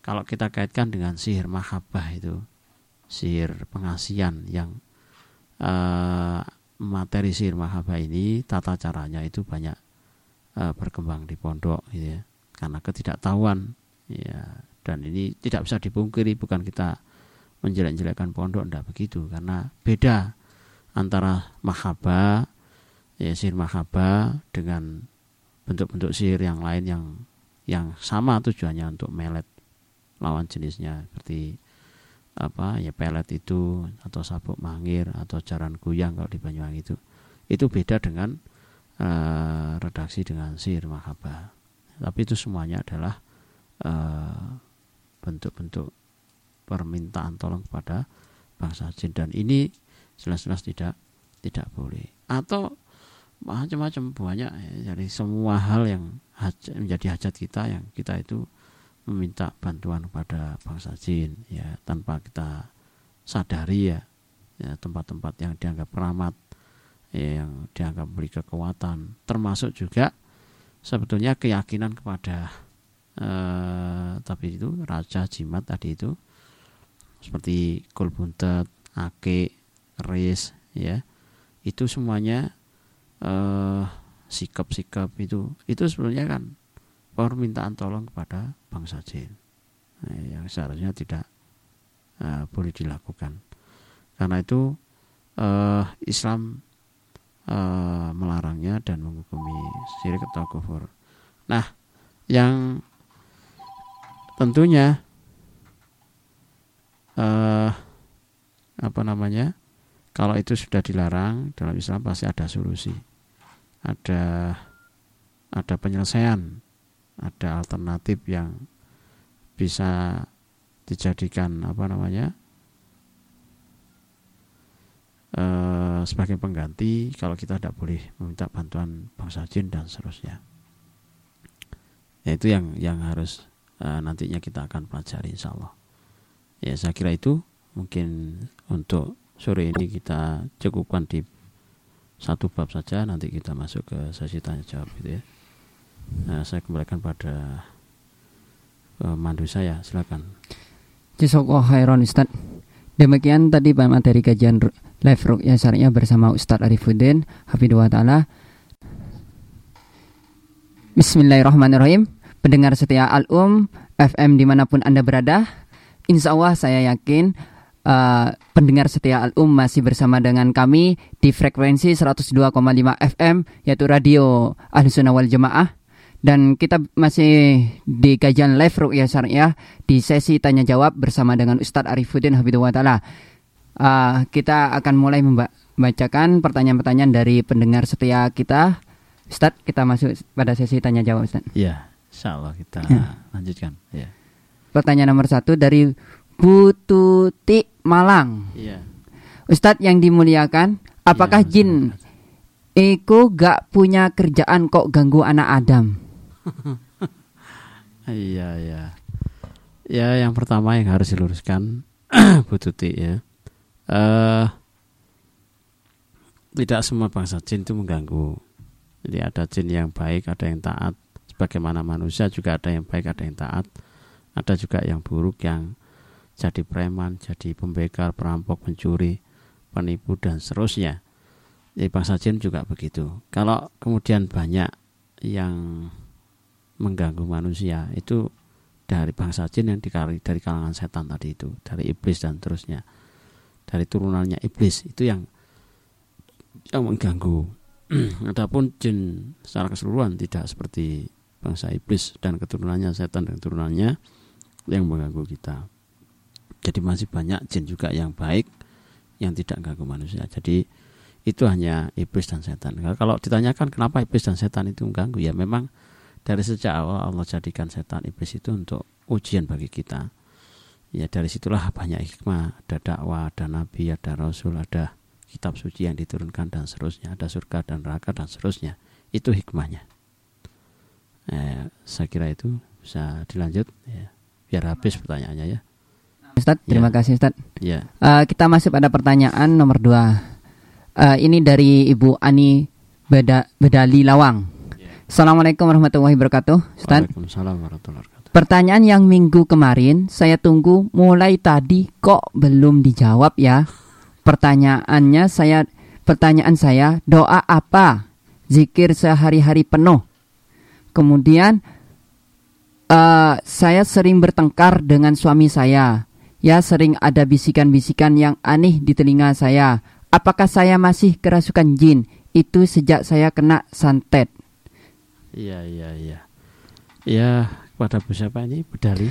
kalau kita kaitkan dengan sihir mahabbah itu, sihir pengasihan yang uh, materi sihir mahabbah ini tata caranya itu banyak uh, berkembang di pondok gitu ya. Karena ketidaktahuan ya dan ini tidak bisa dipungkiri bukan kita menjelek-jelekkan pondok tidak begitu karena beda antara mahabbah ya sihir mahabbah dengan bentuk-bentuk sihir yang lain yang yang sama tujuannya untuk melet lawan jenisnya. Seperti apa ya pelet itu atau sabuk mangir atau jaran guyang kalau di Banyuwangi itu. Itu beda dengan uh, redaksi dengan sihir mahaba tapi itu semuanya adalah uh, bentuk-bentuk permintaan tolong kepada bangsa jin. Dan ini jelas-jelas tidak tidak boleh. Atau macam-macam banyak ya. dari semua hal yang hajat, menjadi hajat kita yang kita itu meminta bantuan kepada bangsa jin ya tanpa kita sadari ya ya tempat-tempat yang dianggap keramat ya, yang dianggap beri kekuatan termasuk juga sebetulnya keyakinan kepada eh, tapi itu raja jimat tadi itu seperti kulbuntet, ake, keris ya itu semuanya eh, sikap-sikap itu. Itu sebenarnya kan permintaan tolong kepada bangsa jin. Nah, yang seharusnya tidak uh, boleh dilakukan. Karena itu uh, Islam uh, melarangnya dan menghukumi syirik atau kufur. Nah yang tentunya uh, apa namanya kalau itu sudah dilarang dalam Islam pasti ada solusi ada ada penyelesaian ada alternatif yang bisa dijadikan apa namanya e, sebagai pengganti kalau kita tidak boleh meminta bantuan bangsa jin dan seterusnya. Ya itu yang yang harus e, nantinya kita akan pelajari insya Allah. Ya saya kira itu. Mungkin untuk sore ini kita cukupkan di satu bab saja nanti kita masuk ke sesi tanya jawab gitu ya. Nah, saya kembalikan pada uh, mandu saya silakan. Jazakallah khairan Ustaz. Demikian tadi materi kajian live rukyah syariah bersama Ustadz Arifuddin Hafidullah Ta'ala. Bismillahirrahmanirrahim. Pendengar setia Al-Um FM di mana pun Anda berada Insya Allah saya yakin uh, pendengar setia Al-Um masih bersama dengan kami di frekuensi 102,5 FM yaitu radio Ahlussunnah wal Jamaah dan kita masih di kajian live Ru'yah Syariah di sesi tanya jawab bersama dengan Ustadz Arifuddin Habibullah Ta'ala. Uh, kita akan mulai membacakan pertanyaan-pertanyaan dari pendengar setia kita. Ustadz, kita masuk pada sesi tanya jawab Ustadz. Iya, insya Allah kita ya. lanjutkan. Ya. Pertanyaan nomor satu dari Bututi Malang. Iya. Ustadz yang dimuliakan, apakah ya, jin Eko gak punya kerjaan kok ganggu anak Adam? iya ya. Ya yang pertama yang harus diluruskan Bu Tuti ya. Uh, tidak semua bangsa jin itu mengganggu. Jadi ada jin yang baik, ada yang taat. Sebagaimana manusia juga ada yang baik, ada yang taat. Ada juga yang buruk yang jadi preman, jadi pembekar, perampok, pencuri, penipu dan seterusnya. Jadi bangsa jin juga begitu. Kalau kemudian banyak yang mengganggu manusia itu dari bangsa jin yang dikari dari kalangan setan tadi itu dari iblis dan terusnya dari turunannya iblis itu yang yang mengganggu adapun jin secara keseluruhan tidak seperti bangsa iblis dan keturunannya setan dan keturunannya yang mengganggu kita jadi masih banyak jin juga yang baik yang tidak mengganggu manusia. Jadi itu hanya iblis dan setan. Kalau ditanyakan kenapa iblis dan setan itu mengganggu ya memang dari sejak awal Allah jadikan setan iblis itu untuk ujian bagi kita. Ya dari situlah banyak hikmah. Ada dakwah ada nabi ada rasul ada kitab suci yang diturunkan dan seterusnya ada surga dan neraka dan seterusnya. Itu hikmahnya. Eh, saya kira itu bisa dilanjut ya. Biar habis pertanyaannya ya Ustaz terima ya. kasih Ustaz ya. Uh, kita masuk pada pertanyaan nomor dua. Uh, ini dari Ibu Ani Beda, Bedali Lawang. Assalamualaikum warahmatullahi wabarakatuh Ustaz Waalaikumsalam warahmatullahi wabarakatuh. Pertanyaan yang minggu kemarin saya tunggu mulai tadi kok belum dijawab ya. Pertanyaannya saya Pertanyaan saya doa apa? Zikir sehari-hari penuh. Kemudian uh, Saya sering bertengkar dengan suami saya Ya sering ada bisikan-bisikan yang aneh di telinga saya Apakah saya masih kerasukan jin? Itu sejak saya kena santet Iya iya iya. Ya kepada Bu siapa ini Bedali?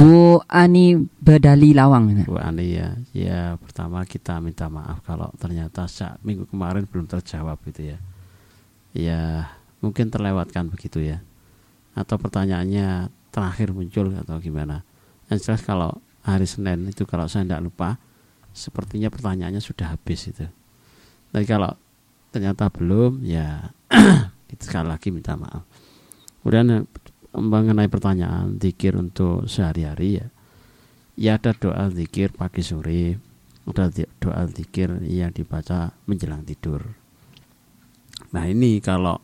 Bu Ani Bedali Lawang. Bu Ani ya. Ya pertama kita minta maaf kalau ternyata saat minggu kemarin belum terjawab gitu ya. Ya mungkin terlewatkan begitu ya. Atau pertanyaannya terakhir muncul atau gimana. Yang jelas kalau hari Senin itu kalau saya tidak lupa sepertinya pertanyaannya sudah habis itu. Tapi kalau ternyata belum ya sekali lagi minta maaf. Kemudian eh, mengenai pertanyaan zikir untuk sehari-hari ya. Ya ada doa zikir pagi sore, ada doa zikir yang dibaca menjelang tidur. Nah ini kalau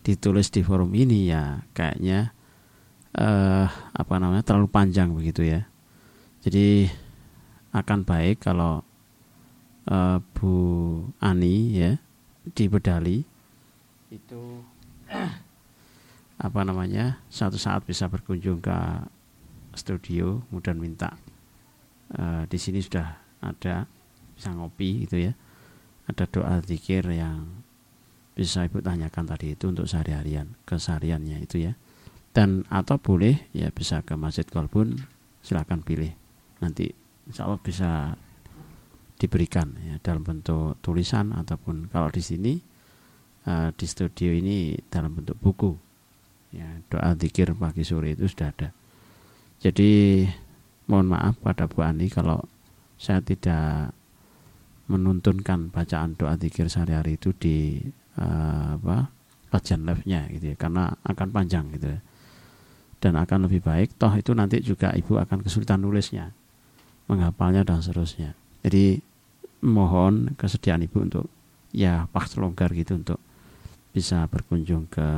ditulis di forum ini ya kayaknya eh, apa namanya terlalu panjang begitu ya. Jadi akan baik kalau eh, Bu Ani ya di Bedali itu apa namanya satu saat bisa berkunjung ke studio kemudian minta uh, di sini sudah ada bisa ngopi gitu ya. Ada doa zikir yang bisa ibu tanyakan tadi itu untuk sehari-harian kesehariannya itu ya. Dan atau boleh ya bisa ke masjid kolbun silakan pilih nanti insya Allah bisa diberikan ya dalam bentuk tulisan ataupun kalau di sini uh, di studio ini dalam bentuk buku. Ya doa zikir pagi sore itu sudah ada. Jadi mohon maaf pada Bu Ani kalau saya tidak menuntunkan bacaan doa zikir sehari-hari itu di uh, apa kajian live-nya gitu ya karena akan panjang gitu ya. Dan akan lebih baik toh itu nanti juga ibu akan kesulitan nulisnya menghafalnya dan seterusnya jadi mohon kesediaan ibu untuk ya pas longgar gitu untuk bisa berkunjung ke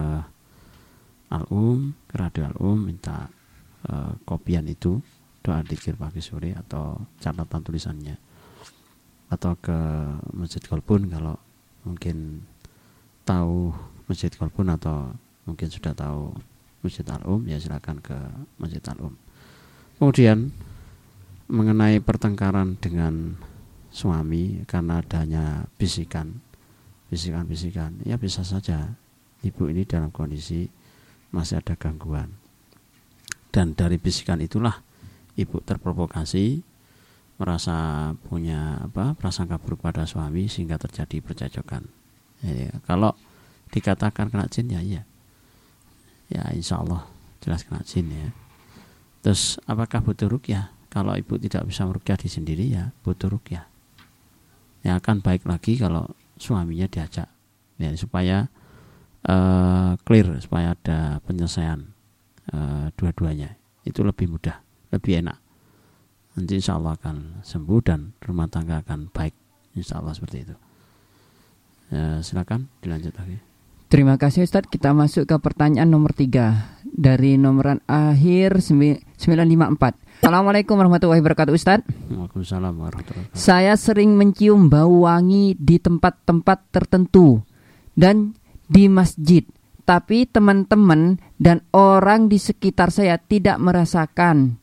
Al-Um, ke Radio Al-Um minta uh, kopian itu doa dikir pagi sore atau catatan tulisannya atau ke Masjid Kolbun kalau mungkin tahu Masjid Kolbun atau mungkin sudah tahu Masjid Al-Um ya silakan ke Masjid Al-Um. Kemudian mengenai pertengkaran dengan suami karena adanya bisikan bisikan-bisikan. Ya bisa saja ibu ini dalam kondisi masih ada gangguan. Dan dari bisikan itulah ibu terprovokasi merasa punya apa prasangka buruk pada suami sehingga terjadi percacokan ya, kalau dikatakan kena jin ya iya. Ya insya Allah jelas kena jin ya. Terus apakah butuh rukyah kalau ibu tidak bisa merukyah di sendiri ya butuh rukyah. Yang akan baik lagi kalau suaminya diajak. Ya supaya uh, clear supaya ada penyelesaian uh, dua-duanya. Itu lebih mudah lebih enak. Nanti insya Allah akan sembuh dan rumah tangga akan baik. Insya Allah seperti itu. Ya, silakan dilanjut lagi Terima kasih Ustadz. Kita masuk ke pertanyaan nomor tiga dari nomoran akhir 954. Assalamualaikum warahmatullahi wabarakatuh Ustadz Waalaikumsalam warahmatullahi wabarakatuh Saya sering mencium bau wangi di tempat-tempat tertentu Dan di masjid Tapi teman-teman dan orang di sekitar saya tidak merasakan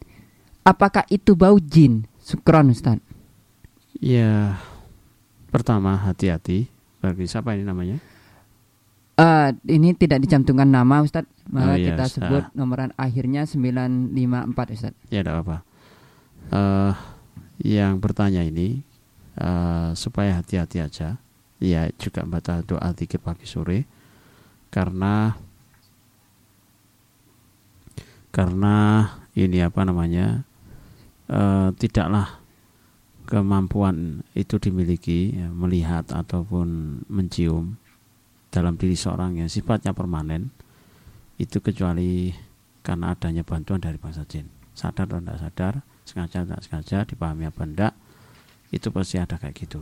Apakah itu bau jin? Sukron Ustadz Ya Pertama hati-hati Bagi siapa ini namanya? Uh, ini tidak dicantumkan nama Ustadz Maka oh, iya, kita sebut uh, nomoran akhirnya 954 Ustadz Ya tidak apa uh, Yang bertanya ini uh, Supaya hati-hati aja. Ya juga baca doa dikit pagi sore. Karena Karena ini apa namanya uh, Tidaklah kemampuan itu dimiliki ya, Melihat ataupun mencium dalam diri seorang yang sifatnya permanen itu kecuali karena adanya bantuan dari bangsa jin. Sadar atau tidak sadar sengaja atau tidak sengaja dipahami apa tidak itu pasti ada kayak gitu.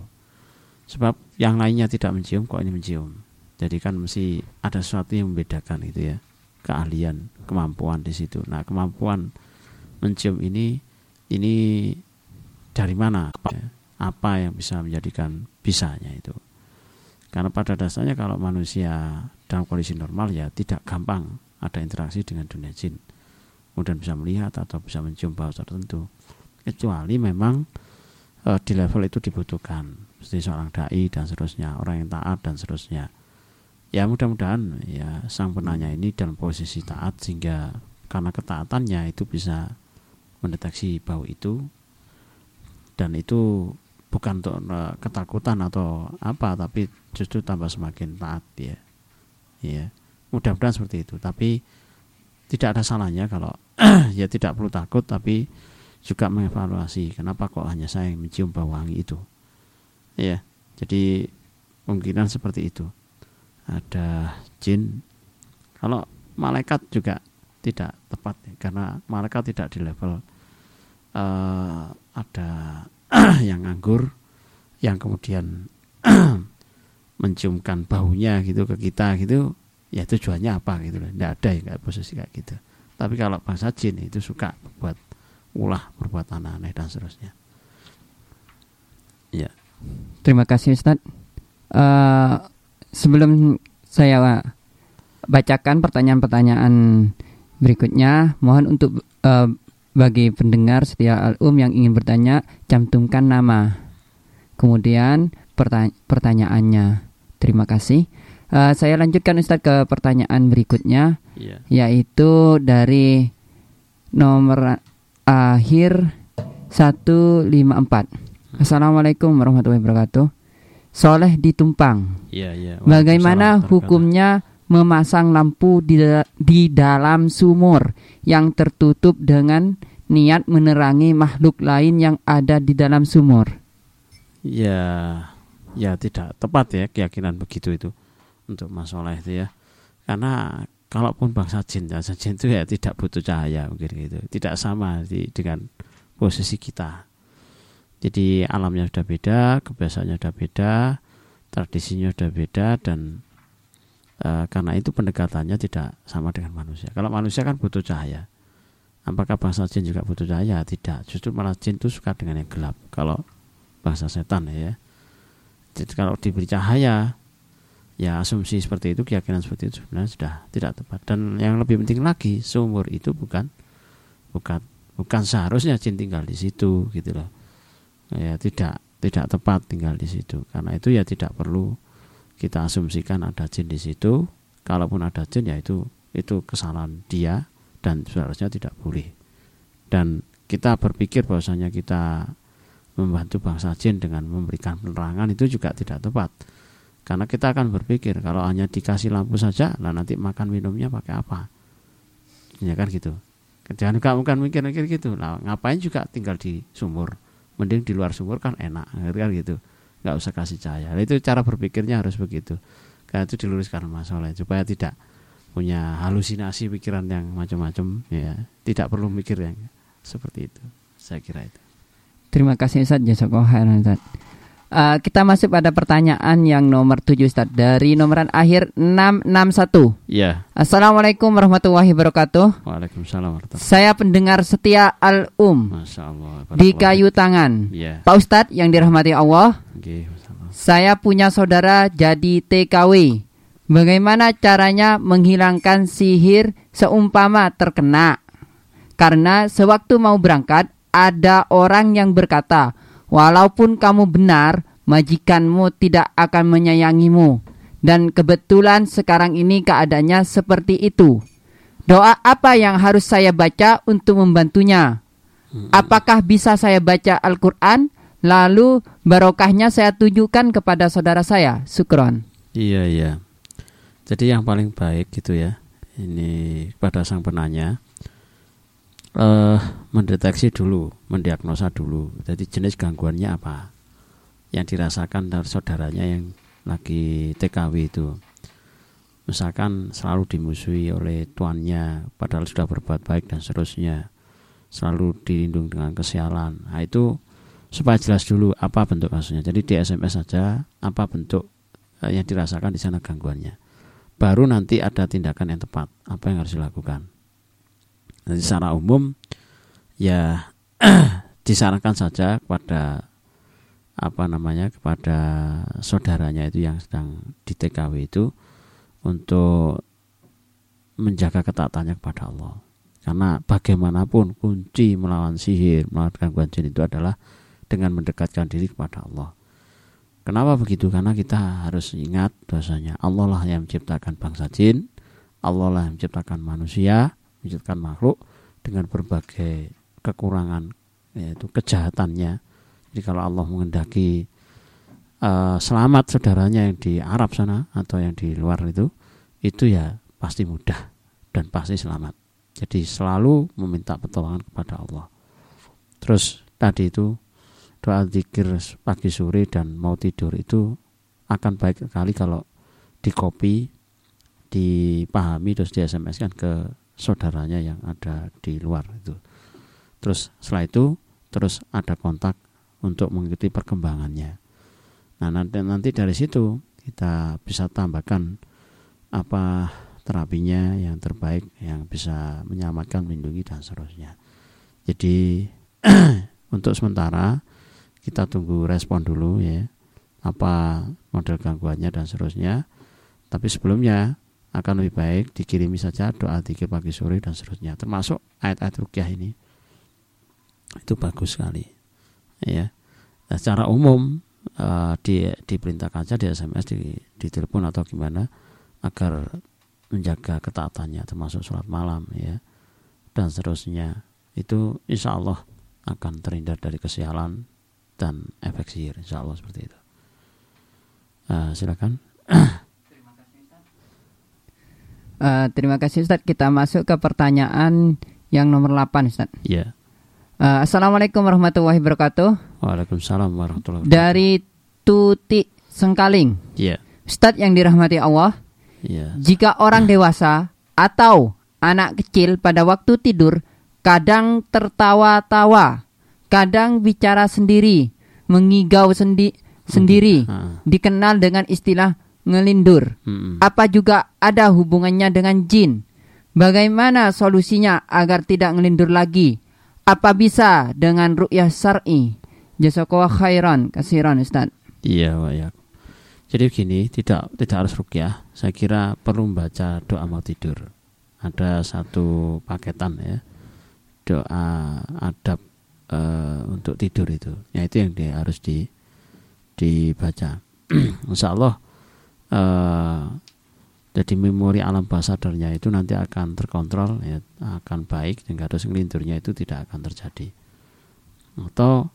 Sebab yang lainnya tidak mencium kok ini mencium? Jadi kan mesti ada sesuatu yang membedakan itu ya keahlian kemampuan di situ. Nah kemampuan mencium ini ini dari mana? Apa yang bisa menjadikan bisanya itu karena pada dasarnya kalau manusia dalam kondisi normal ya tidak gampang ada interaksi dengan dunia jin. Kemudian bisa melihat atau bisa mencium bau tertentu. Kecuali memang e, di level itu dibutuhkan. Seperti seorang dai dan seterusnya, orang yang taat dan seterusnya. Ya mudah-mudahan ya sang penanya ini dalam posisi taat sehingga karena ketaatannya itu bisa mendeteksi bau itu dan itu bukan untuk uh, ketakutan atau apa tapi justru tambah semakin taat ya. Ya mudah-mudahan seperti itu. Tapi tidak ada salahnya kalau ya tidak perlu takut tapi juga mengevaluasi kenapa kok hanya saya yang mencium bau wangi itu. Ya jadi kemungkinan seperti itu. Ada jin. Kalau malaikat juga tidak tepat karena malaikat tidak di level uh, ada yang nganggur yang kemudian menciumkan baunya gitu ke kita gitu ya tujuannya apa gitu loh. Tidak ada ya kayak posisi kayak gitu. Tapi kalau bangsa jin itu suka berbuat ulah berbuat aneh-aneh dan seterusnya. Ya. Terima kasih Ustadz uh, sebelum saya bacakan pertanyaan-pertanyaan berikutnya mohon untuk uh, bagi pendengar setia Al-Um yang ingin bertanya, cantumkan nama. Kemudian pertanya pertanyaannya. Terima kasih. Uh, saya lanjutkan Ustadz ke pertanyaan berikutnya, yeah. yaitu dari nomor akhir 154. Assalamualaikum warahmatullahi wabarakatuh. Soleh ditumpang. Yeah, yeah. Bagaimana hukumnya memasang lampu di, di dalam sumur yang tertutup dengan niat menerangi makhluk lain yang ada di dalam sumur. Ya, ya tidak tepat ya keyakinan begitu itu untuk masalah itu ya. Karena kalaupun bangsa jin, bangsa jin itu ya tidak butuh cahaya mungkin gitu. Tidak sama di, dengan posisi kita. Jadi alamnya sudah beda, kebiasaannya sudah beda, tradisinya sudah beda dan e, karena itu pendekatannya tidak sama dengan manusia. Kalau manusia kan butuh cahaya. Apakah bangsa jin juga butuh cahaya? Tidak. Justru malah jin itu suka dengan yang gelap. Kalau bangsa setan ya. Jadi kalau diberi cahaya, ya asumsi seperti itu, keyakinan seperti itu sebenarnya sudah tidak tepat. Dan yang lebih penting lagi, sumur itu bukan bukan bukan seharusnya jin tinggal di situ gitu loh. Ya tidak tidak tepat tinggal di situ. Karena itu ya tidak perlu kita asumsikan ada jin di situ. Kalaupun ada jin ya itu itu kesalahan dia dan seharusnya tidak boleh. Dan kita berpikir bahwasanya kita membantu bangsa jin dengan memberikan penerangan itu juga tidak tepat. Karena kita akan berpikir kalau hanya dikasih lampu saja lah nanti makan minumnya pakai apa? Ya kan gitu. Jangan juga bukan mikir-mikir gitu. Lah ngapain juga tinggal di sumur? Mending di luar sumur kan enak kan gitu nggak usah kasih cahaya. Nah, itu cara berpikirnya harus begitu. Karena itu diluruskan masalah supaya tidak punya halusinasi pikiran yang macam-macam ya. Tidak perlu mikir yang seperti itu. Saya kira itu. Terima kasih Ustaz. Jazakallah Ustaz Uh, kita masih pada pertanyaan yang nomor 7 Ustaz. Dari nomoran akhir 661 Ya Assalamualaikum warahmatullahi wabarakatuh. Waalaikumsalam warahmatullahi Saya pendengar setia Al-Um. Masya Allah Di kayu tangan. Ya. Pak Ustadz yang dirahmati Allah. Okay, Saya punya saudara jadi TKW Bagaimana caranya menghilangkan sihir seumpama terkena? Karena sewaktu mau berangkat Ada orang yang berkata Walaupun kamu benar, majikanmu tidak akan menyayangimu. Dan kebetulan sekarang ini keadaannya seperti itu. Doa apa yang harus saya baca untuk membantunya? Apakah bisa saya baca Al-Quran? Lalu barokahnya saya tunjukkan kepada saudara saya. Sukron. Iya, iya. Jadi yang paling baik gitu ya. Ini pada sang penanya uh, mendeteksi dulu, mendiagnosa dulu. Jadi jenis gangguannya apa yang dirasakan dari saudaranya yang lagi TKW itu. Misalkan selalu dimusuhi oleh tuannya, padahal sudah berbuat baik dan seterusnya. Selalu dilindung dengan kesialan. Nah itu supaya jelas dulu apa bentuk kasusnya. Jadi di SMS saja apa bentuk uh, yang dirasakan di sana gangguannya. Baru nanti ada tindakan yang tepat, apa yang harus dilakukan. Jadi secara umum ya disarankan saja kepada apa namanya kepada saudaranya itu yang sedang di TKW itu untuk menjaga ketaatannya kepada Allah. Karena bagaimanapun kunci melawan sihir, melawan gangguan jin itu adalah dengan mendekatkan diri kepada Allah. Kenapa begitu? Karena kita harus ingat bahwasanya Allah lah yang menciptakan bangsa jin, Allah lah yang menciptakan manusia, menciptakan makhluk dengan berbagai kekurangan yaitu kejahatannya. Jadi kalau Allah mengendaki uh, selamat saudaranya yang di Arab sana atau yang di luar itu, itu ya pasti mudah dan pasti selamat. Jadi selalu meminta pertolongan kepada Allah. Terus tadi itu doa zikir pagi sore dan mau tidur itu akan baik sekali kalau dikopi, dipahami terus di SMS kan ke saudaranya yang ada di luar itu. Terus setelah itu terus ada kontak untuk mengikuti perkembangannya. Nah nanti nanti dari situ kita bisa tambahkan apa terapinya yang terbaik yang bisa menyelamatkan, melindungi dan seterusnya. Jadi untuk sementara kita tunggu respon dulu ya apa model gangguannya dan seterusnya. Tapi sebelumnya akan lebih baik dikirimi saja doa tiga pagi sore dan seterusnya. Termasuk ayat-ayat rukyah ini. Itu bagus sekali. Ya. Nah, secara umum uh, di diperintahkan saja di SMS di di telepon atau gimana agar menjaga ketaatannya termasuk sholat malam ya dan seterusnya. Itu insya Allah akan terhindar dari kesialan dan efek sihir insya Allah seperti itu. Uh, silakan Uh, terima kasih Ustaz. Kita masuk ke pertanyaan yang nomor 8 Ustaz. Iya. Uh, Assalamualaikum warahmatullahi wabarakatuh. Waalaikumsalam warahmatullahi wabarakatuh. Dari Tuti Sengkaling. Iya. Ustaz yang dirahmati Allah. Iya. Jika orang dewasa atau anak kecil pada waktu tidur kadang tertawa-tawa, kadang bicara sendiri, mengigau sendi sendiri, Ah. dikenal dengan istilah ngelindur. Mm-mm. Apa juga ada hubungannya dengan jin? Bagaimana solusinya agar tidak ngelindur lagi? Apa bisa dengan ru'yah syar'i? Jazakallah khairan, kasiran Ustaz. Iya, Pak ya. Jadi begini, tidak tidak harus rukyah. Saya kira perlu membaca doa mau tidur. Ada satu paketan ya. Doa adab eh, untuk tidur itu. Ya itu yang dia harus di dibaca. Insya Allah eh, jadi memori alam bawah sadarnya itu nanti akan terkontrol ya, akan baik dan harus ngelindurnya itu tidak akan terjadi. Atau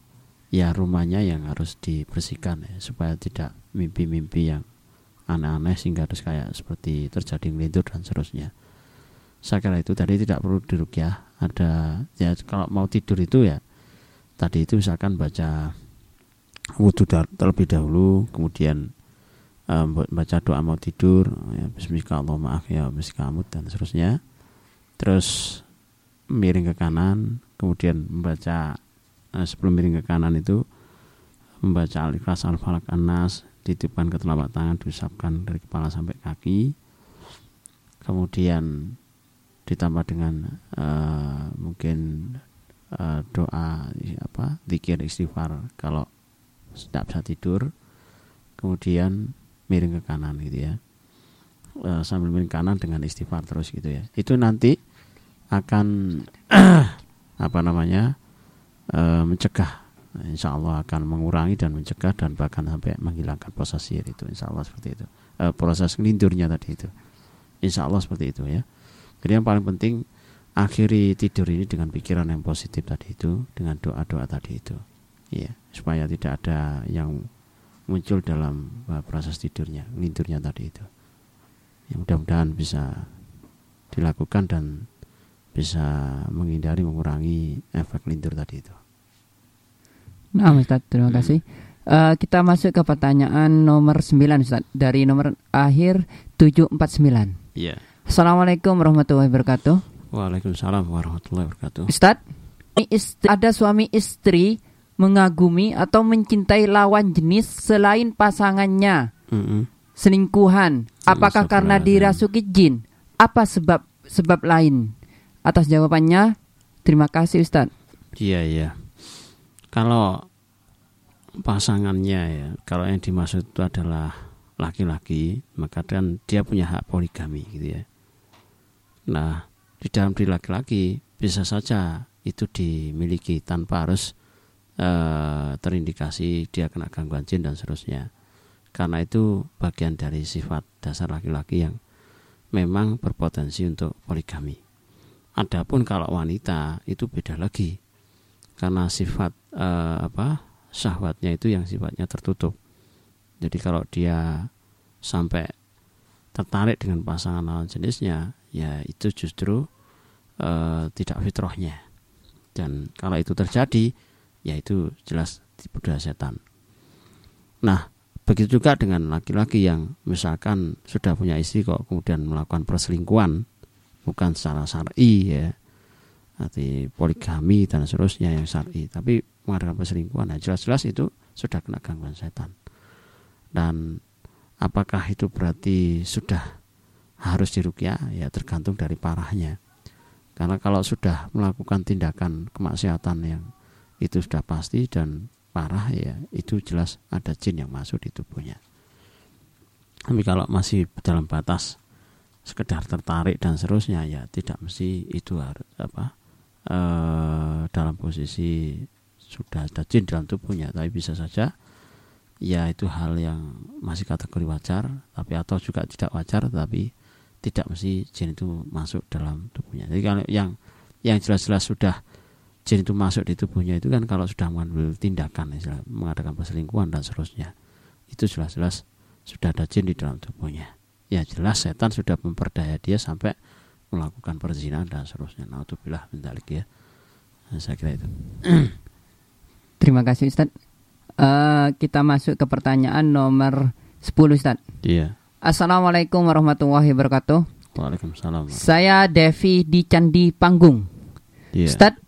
ya rumahnya yang harus dibersihkan ya, supaya tidak mimpi-mimpi yang aneh-aneh sehingga harus kayak seperti terjadi ngelindur dan seterusnya. Saya kira itu tadi tidak perlu dirukyah. Ada ya kalau mau tidur itu ya tadi itu misalkan baca wudhu terlebih dahulu, kemudian eh, baca doa mau tidur, ya, Bismillah Allah maaf ya Bismillah dan seterusnya. Terus miring ke kanan, kemudian membaca eh, sebelum miring ke kanan itu membaca al-ikhlas al-falak an-nas dititipkan ke telapak tangan diusapkan dari kepala sampai kaki kemudian ditambah dengan eh, mungkin eh, doa apa zikir istighfar kalau tidak bisa tidur kemudian miring ke kanan gitu ya. Eh, sambil miring kanan dengan istighfar terus gitu ya. Itu nanti akan apa namanya eh, mencegah insya Allah akan mengurangi dan mencegah dan bahkan sampai menghilangkan proses sihir itu insya Allah seperti itu. Eh, proses ngelindurnya tadi itu. Insya Allah seperti itu ya. Jadi yang paling penting akhiri tidur ini dengan pikiran yang positif tadi itu dengan doa-doa tadi itu. Ya supaya tidak ada yang muncul dalam eh, proses tidurnya ngelindurnya tadi itu ya, mudah-mudahan bisa dilakukan dan bisa menghindari mengurangi efek lindur tadi itu Nah, Ustaz, terima kasih. Eh, kita masuk ke pertanyaan nomor 9 Ustaz dari nomor akhir 749. Iya. Assalamualaikum warahmatullahi wabarakatuh. Waalaikumsalam warahmatullahi wabarakatuh. Ustaz, ada suami istri mengagumi atau mencintai lawan jenis selain pasangannya. Mm-mm. Selingkuhan. Apakah karena dirasuki jin? Apa sebab sebab lain? Atas jawabannya, terima kasih Ustaz. Iya iya. Kalau pasangannya ya, kalau yang dimaksud itu adalah laki-laki, maka kan dia punya hak poligami gitu ya. Nah, di dalam diri laki-laki bisa saja itu dimiliki tanpa harus eh, terindikasi dia kena gangguan jin dan seterusnya. Karena itu bagian dari sifat dasar laki-laki yang memang berpotensi untuk poligami. Adapun kalau wanita itu beda lagi karena sifat eh, apa syahwatnya itu yang sifatnya tertutup. Jadi kalau dia sampai tertarik dengan pasangan lawan jenisnya, ya itu justru eh, tidak fitrahnya. Dan kalau itu terjadi, ya itu jelas daya setan. Nah, begitu juga dengan laki-laki yang misalkan sudah punya istri kok kemudian melakukan perselingkuhan bukan secara syar'i ya arti poligami dan seterusnya yang syar'i tapi mengadakan perselingkuhan nah jelas-jelas itu sudah kena gangguan setan. Dan apakah itu berarti sudah harus dirukyah? Ya tergantung dari parahnya. Karena kalau sudah melakukan tindakan kemaksiatan yang itu sudah pasti dan parah ya. Itu jelas ada jin yang masuk di tubuhnya. Tapi kalau masih dalam batas sekedar tertarik dan seterusnya ya tidak mesti itu harus apa eh, dalam posisi sudah ada jin dalam tubuhnya, tapi bisa saja ya itu hal yang masih kategori wajar, tapi atau juga tidak wajar, tapi tidak mesti jin itu masuk dalam tubuhnya. Jadi kalau yang yang jelas-jelas sudah jin itu masuk di tubuhnya itu kan kalau sudah mengambil tindakan mengadakan perselingkuhan dan seterusnya itu jelas-jelas sudah ada jin di dalam tubuhnya. Ya jelas setan sudah memperdaya dia sampai melakukan perzinahan dan seterusnya. Naudzubillah min ya. Nah, saya kira itu. Terima kasih Ustaz. Uh, kita masuk ke pertanyaan nomor 10 Ustaz. Iya. Assalamualaikum warahmatullahi wabarakatuh. Waalaikumsalam. Saya Devi di Candi Panggung. Yeah. Ustaz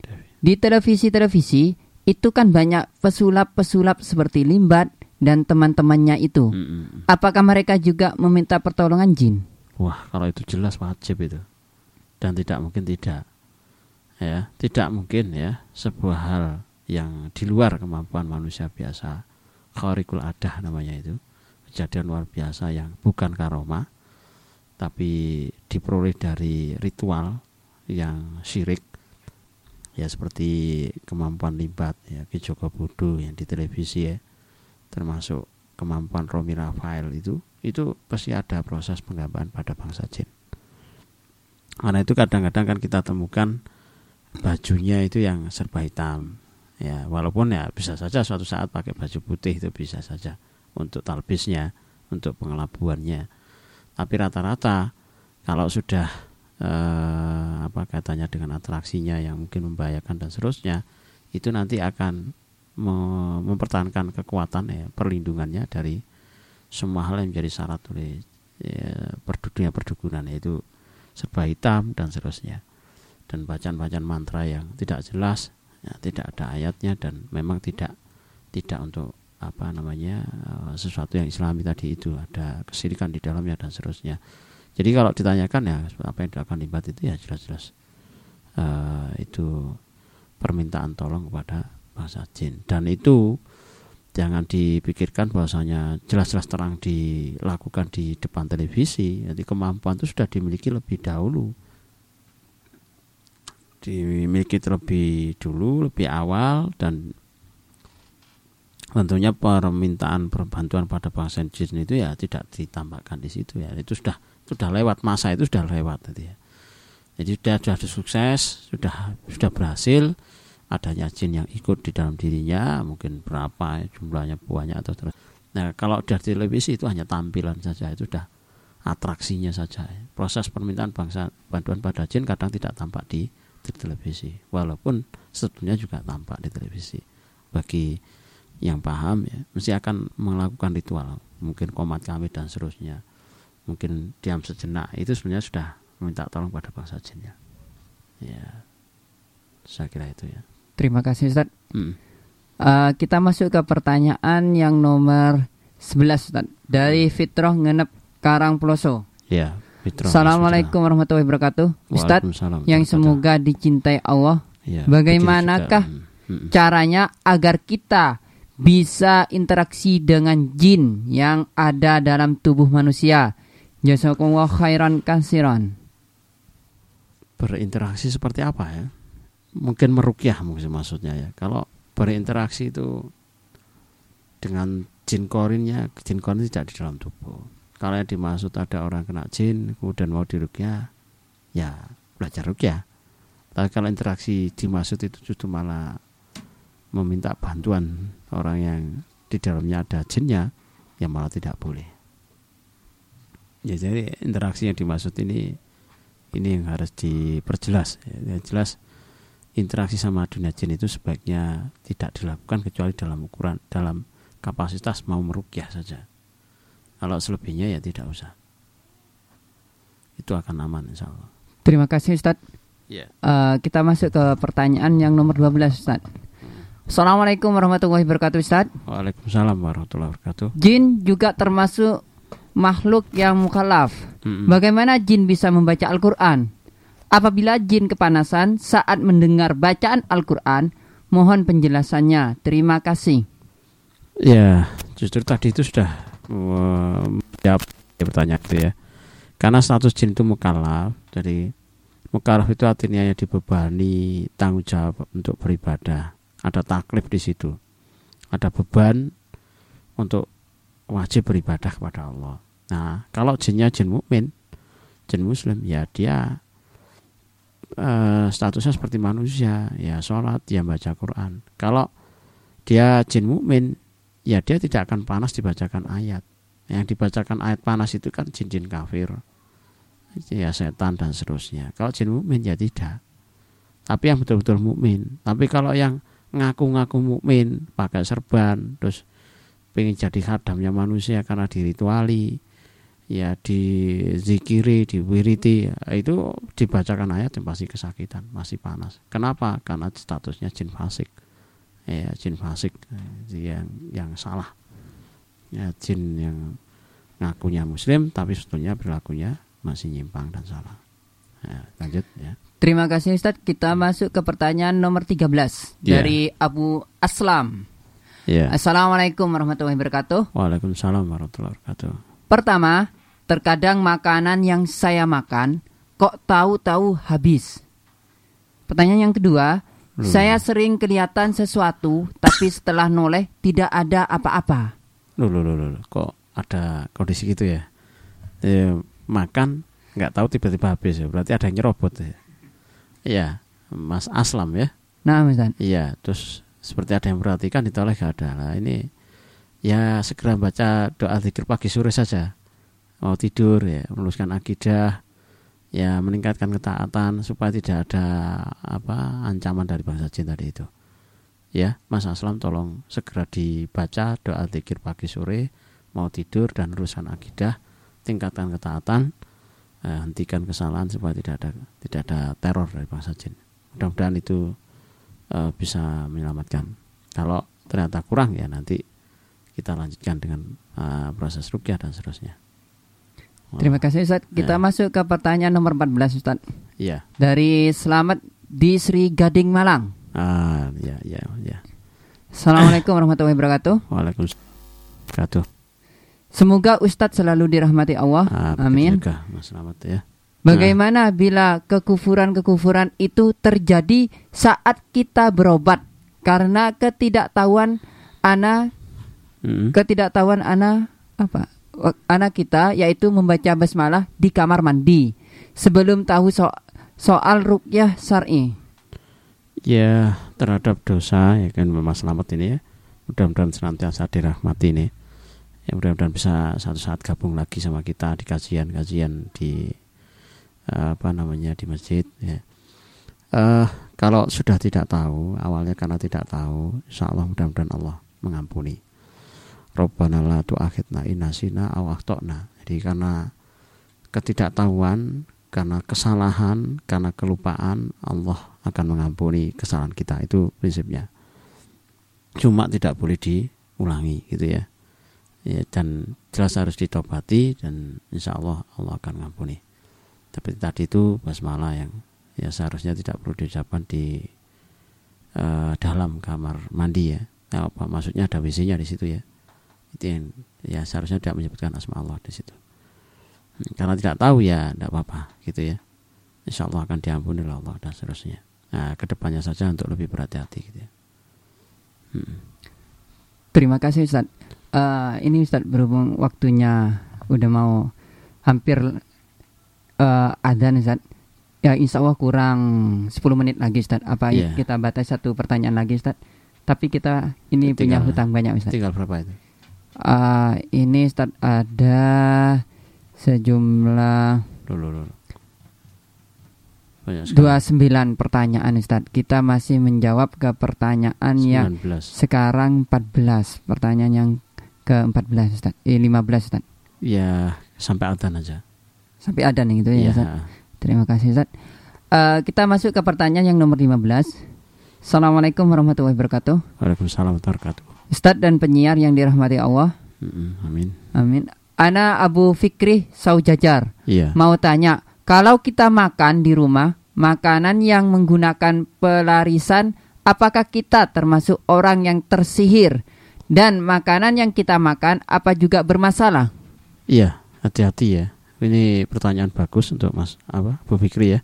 di televisi-televisi itu kan banyak pesulap-pesulap seperti Limbat dan teman-temannya itu. Mm -mm. Apakah mereka juga meminta pertolongan jin? Wah, kalau itu jelas wajib itu. Dan tidak mungkin tidak. Ya, tidak mungkin ya sebuah hal yang di luar kemampuan manusia biasa. Kharikul adah namanya itu. Kejadian luar biasa yang bukan karoma tapi diperoleh dari ritual yang syirik ya seperti kemampuan libat ya Ki Joko Budo yang di televisi ya termasuk kemampuan Romi Rafael itu itu pasti ada proses penggambaan pada bangsa jin. Karena itu kadang-kadang kan kita temukan bajunya itu yang serba hitam ya walaupun ya bisa saja suatu saat pakai baju putih itu bisa saja untuk talbisnya untuk pengelabuannya. Tapi rata-rata kalau sudah eh, apa katanya dengan atraksinya yang mungkin membahayakan dan seterusnya itu nanti akan mempertahankan kekuatan ya perlindungannya dari semua hal yang menjadi syarat oleh ya, perdukunan yaitu serba hitam dan seterusnya. Dan bacaan-bacaan mantra yang tidak jelas ya, tidak ada ayatnya dan memang tidak tidak untuk apa namanya sesuatu yang islami tadi itu ada kesirikan di dalamnya dan seterusnya jadi kalau ditanyakan ya apa yang dilakukan libat itu ya jelas-jelas uh, itu permintaan tolong kepada bangsa jin dan itu jangan dipikirkan bahwasanya jelas-jelas terang dilakukan di depan televisi jadi kemampuan itu sudah dimiliki lebih dahulu. Dimiliki terlebih dulu lebih awal dan tentunya permintaan perbantuan pada bangsa jin itu ya tidak ditambahkan di situ ya. Itu sudah sudah lewat masa itu sudah lewat tadi ya. Jadi sudah sudah sukses, sudah sudah berhasil adanya jin yang ikut di dalam dirinya, mungkin berapa jumlahnya buahnya atau terus. Nah, kalau dari televisi itu hanya tampilan saja, itu sudah atraksinya saja. Proses permintaan bangsa bantuan pada jin kadang tidak tampak di, di televisi, walaupun sebetulnya juga tampak di televisi. Bagi yang paham ya, mesti akan melakukan ritual, mungkin komat kami dan seterusnya mungkin diam sejenak. Itu sebenarnya sudah meminta tolong pada bangsa jin ya. Ya. Saya kira itu ya. Terima kasih Ustaz. Hmm. uh, kita masuk ke pertanyaan yang nomor 11 Ustaz. Dari Fitroh Ngenep Karang Ploso ya Fitroh. Assalamualaikum warahmatullahi wabarakatuh. Ustaz yang semoga dicintai Allah. Ya, bagaimanakah hmm. Hmm. caranya agar kita bisa interaksi dengan jin yang ada dalam tubuh manusia Jazakumullah khairan kasiran. Berinteraksi seperti apa ya? Mungkin merukyah mungkin maksudnya ya. Kalau berinteraksi itu dengan jin korinnya, jin korin tidak di dalam tubuh. Kalau yang dimaksud ada orang kena jin kemudian mau dirukyah, ya belajar rukyah. Tapi kalau interaksi dimaksud itu justru malah meminta bantuan orang yang di dalamnya ada jinnya, ya malah tidak boleh. Ya jadi interaksi yang dimaksud ini ini yang harus diperjelas. Ya, jelas interaksi sama dunia jin itu sebaiknya tidak dilakukan kecuali dalam ukuran dalam kapasitas mau merukyah saja. Kalau selebihnya ya tidak usah. Itu akan aman insya Allah. Terima kasih Ustaz. Yeah. Ya. Uh, kita masuk ke pertanyaan yang nomor 12 Ustaz. Assalamualaikum warahmatullahi wabarakatuh Ustaz. Waalaikumsalam warahmatullahi wabarakatuh. Jin juga termasuk makhluk yang mukallaf. Hmm. Bagaimana jin bisa membaca Al-Qur'an? Apabila jin kepanasan saat mendengar bacaan Al-Qur'an, mohon penjelasannya. Terima kasih. Ya, justru tadi itu sudah menjawab uh, pertanyaan itu ya. Karena status jin itu mukallaf, jadi Mukalaf itu artinya yang dibebani tanggung jawab untuk beribadah. Ada taklif di situ. Ada beban untuk wajib beribadah kepada Allah. Nah, kalau jinnya jin mukmin, jin muslim, ya dia uh, statusnya seperti manusia, ya sholat, dia baca Quran. Kalau dia jin mukmin, ya dia tidak akan panas dibacakan ayat. Yang dibacakan ayat panas itu kan jin-jin kafir ya setan dan seterusnya. Kalau jin mukmin ya tidak. Tapi yang betul-betul mukmin. Tapi kalau yang ngaku-ngaku mukmin pakai serban terus pengen jadi khadamnya manusia karena dirituali ya dizikiri, diwiriti itu dibacakan ayat yang pasti kesakitan, masih panas. Kenapa? Karena statusnya jin fasik. Ya, jin fasik yang yang salah. Ya, jin yang ngakunya muslim tapi sebetulnya perilakunya masih nyimpang dan salah. Ya, lanjut ya. Terima kasih Ustadz. Kita masuk ke pertanyaan nomor 13 yeah. dari Abu Aslam. Yeah. Assalamualaikum warahmatullahi wabarakatuh. Waalaikumsalam warahmatullahi wabarakatuh. Pertama, terkadang makanan yang saya makan kok tahu-tahu habis. Pertanyaan yang kedua, Loh. saya sering kelihatan sesuatu tapi setelah noleh tidak ada apa-apa. Loh, loh, loh, loh, kok ada kondisi gitu ya? ya makan nggak tahu tiba-tiba habis ya berarti ada yang nyerobot ya iya Mas Aslam ya nah Mas iya terus seperti ada yang perhatikan ditoleh gak ada lah ini ya segera baca doa zikir pagi sore saja. Mau tidur ya meluluskan akidah ya meningkatkan ketaatan supaya tidak ada apa ancaman dari bangsa jin tadi itu. Ya Mas Aslam tolong segera dibaca doa zikir pagi sore mau tidur dan urusan akidah tingkatkan ketaatan eh, hentikan kesalahan supaya tidak ada tidak ada teror dari bangsa jin. Mudah-mudahan itu eh, bisa menyelamatkan. Kalau ternyata kurang ya nanti kita lanjutkan dengan eh, proses rukyah dan seterusnya Terima kasih Ustaz. Kita ya. masuk ke pertanyaan nomor 14 Ustaz. Iya. Dari Selamat di Sri Gading Malang. Ah, ya, ya, ya. Assalamualaikum warahmatullahi wabarakatuh. Waalaikumsalam. Semoga Ustadz selalu dirahmati Allah. Ah, Amin. Juga, Mas Selamat ya. Bagaimana nah. bila kekufuran-kekufuran itu terjadi saat kita berobat karena ketidaktahuan anak hmm. ketidaktahuan anak apa anak kita yaitu membaca basmalah di kamar mandi sebelum tahu so soal rukyah syar'i. Ya terhadap dosa ya kan Mas Selamat ini ya. Mudah-mudahan senantiasa dirahmati ini ya mudah-mudahan bisa satu saat gabung lagi sama kita di kajian-kajian di uh, apa namanya di masjid ya. Uh, kalau sudah tidak tahu awalnya karena tidak tahu insya Allah mudah-mudahan Allah mengampuni Robbana la tu'akhidna inasina awaktokna jadi karena ketidaktahuan karena kesalahan karena kelupaan Allah akan mengampuni kesalahan kita. Itu prinsipnya. Cuma tidak boleh diulangi gitu ya. Ya, dan jelas harus ditobati dan insya Allah Allah akan mengampuni. Tapi tadi itu basmalah yang ya seharusnya tidak perlu diucapkan di uh, dalam kamar mandi ya. Nah, apa maksudnya ada WC-nya di situ ya itu yang ya seharusnya tidak menyebutkan asma Allah di situ karena tidak tahu ya tidak apa-apa gitu ya insya Allah akan diampuni oleh Allah dan seterusnya nah ke depannya saja untuk lebih berhati-hati gitu ya hmm. terima kasih Ustaz uh, ini Ustaz berhubung waktunya udah mau hampir uh, adzan Ustaz. Ya insya Allah kurang 10 menit lagi Ustaz. Apa yeah. kita batas satu pertanyaan lagi Ustaz? Tapi kita ini tinggal, punya hutang banyak Ustaz. Tinggal berapa itu? Uh, ini Ustaz ada sejumlah Loh, loh, Dua sembilan pertanyaan Ustaz. Kita masih menjawab ke pertanyaan 19. yang sekarang 14. Pertanyaan yang ke-14 Ustaz. Eh 15 Ustaz. Ya, sampai adzan aja. Sampai adzan gitu ya, ya. Ustaz. Terima kasih Ustaz. Uh, kita masuk ke pertanyaan yang nomor 15. Assalamualaikum warahmatullahi wabarakatuh. Waalaikumsalam warahmatullahi wabarakatuh. Ustaz dan penyiar yang dirahmati Allah. amin. Amin. Ana Abu Fikri Saujajar. Iya. Mau tanya, kalau kita makan di rumah, makanan yang menggunakan pelarisan, apakah kita termasuk orang yang tersihir dan makanan yang kita makan apa juga bermasalah? Iya, hati-hati ya. Ini pertanyaan bagus untuk Mas apa Bu Fikri ya.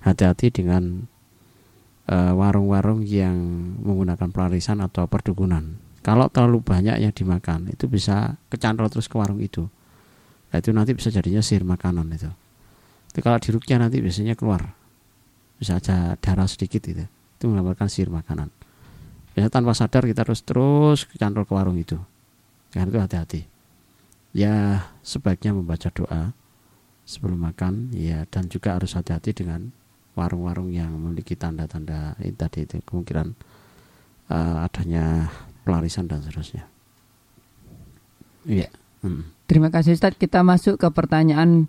hati-hati dengan eh, warung-warung uh, yang menggunakan pelarisan atau perdukunan. Kalau terlalu banyak yang dimakan, itu bisa kecantol terus ke warung itu. Nah, itu nanti bisa jadinya sihir makanan itu. Tapi kalau dirukyah nanti biasanya keluar, bisa aja darah sedikit itu. Itu menggambarkan sihir makanan. Biasanya tanpa sadar kita terus terus kecantol ke warung itu. Karena itu hati-hati. Ya sebaiknya membaca doa sebelum makan, ya dan juga harus hati-hati dengan warung-warung yang memiliki tanda-tanda ini tadi itu kemungkinan uh, adanya pelarisan dan seterusnya. Iya. Hmm. Terima kasih Ustadz. Kita masuk ke pertanyaan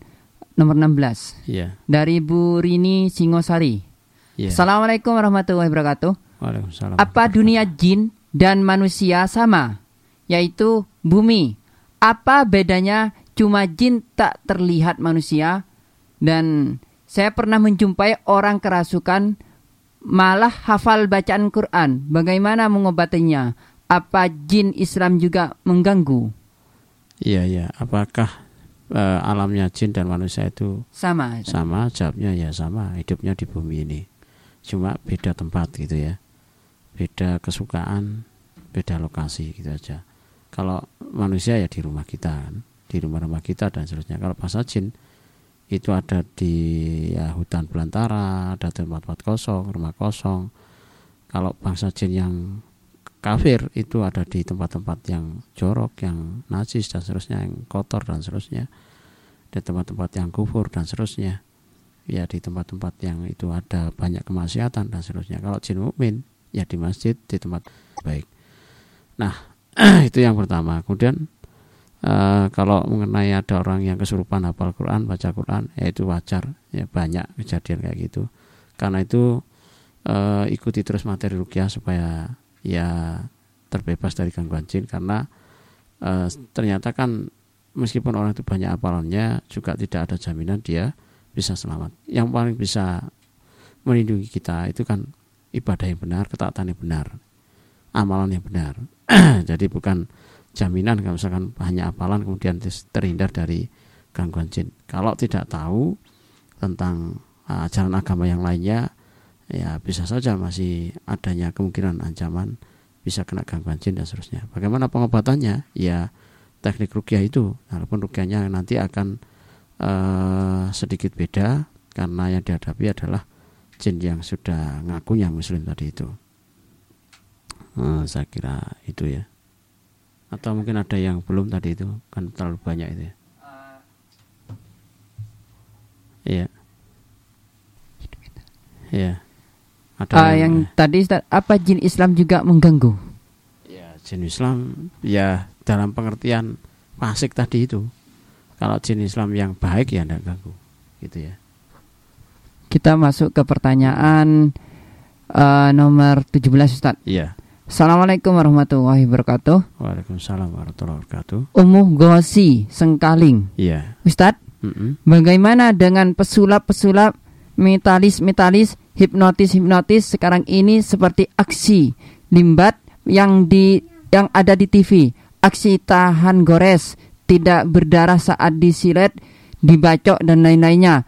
nomor 16. Iya. Dari Bu Rini Singosari. Iya. Assalamualaikum warahmatullahi wabarakatuh. Waalaikumsalam. Apa dunia jin dan manusia sama? Yaitu bumi. Apa bedanya cuma jin tak terlihat manusia? Dan saya pernah menjumpai orang kerasukan malah hafal bacaan Quran. Bagaimana mengobatinya? Apa jin Islam juga mengganggu? Iya iya, apakah uh, alamnya jin dan manusia itu sama? Sama, jawabnya ya sama, hidupnya di bumi ini. Cuma beda tempat gitu ya. Beda kesukaan, beda lokasi gitu aja. Kalau manusia ya di rumah kita kan, di rumah-rumah kita dan seterusnya. Kalau pasal jin itu ada di ya, hutan belantara, ada tempat-tempat kosong, rumah kosong. Kalau bangsa jin yang kafir itu ada di tempat-tempat yang jorok, yang najis dan seterusnya, yang kotor dan seterusnya, di tempat-tempat yang kufur dan seterusnya, ya di tempat-tempat yang itu ada banyak kemaksiatan dan seterusnya. Kalau jin mukmin ya di masjid di tempat baik. Nah itu yang pertama. Kemudian uh, kalau mengenai ada orang yang kesurupan hafal Quran, baca Quran, ya itu wajar, ya banyak kejadian kayak gitu. Karena itu uh, ikuti terus materi rukyah supaya ya terbebas dari gangguan jin karena e, ternyata kan meskipun orang itu banyak apalannya juga tidak ada jaminan dia bisa selamat. Yang paling bisa melindungi kita itu kan ibadah yang benar, ketaatan yang benar, amalan yang benar. Jadi bukan jaminan kalau misalkan hanya apalan kemudian terhindar dari gangguan jin. Kalau tidak tahu tentang uh, jalan agama yang lainnya, ya bisa saja masih adanya kemungkinan ancaman bisa kena gangguan jin dan seterusnya. Bagaimana pengobatannya? Ya teknik rukyah itu, walaupun rukyahnya nanti akan uh, sedikit beda karena yang dihadapi adalah jin yang sudah ngakunya muslim tadi itu. Uh, saya kira itu ya. Atau mungkin ada yang belum tadi itu kan terlalu banyak itu ya. Iya. Iya. Ada uh, yang, yang tadi apa jin Islam juga mengganggu? Ya, jin Islam ya dalam pengertian fasik tadi itu. Kalau jin Islam yang baik ya tidak ganggu, gitu ya. Kita masuk ke pertanyaan uh, nomor 17 Ustaz. Iya. Assalamualaikum warahmatullahi wabarakatuh. Waalaikumsalam warahmatullahi wabarakatuh. Umuh Gosi Sengkaling. Iya. Ustadz, mm -mm. bagaimana dengan pesulap-pesulap metalis-metalis hipnotis-hipnotis sekarang ini seperti aksi limbat yang di yang ada di TV, aksi tahan gores, tidak berdarah saat disilet, dibacok dan lain-lainnya,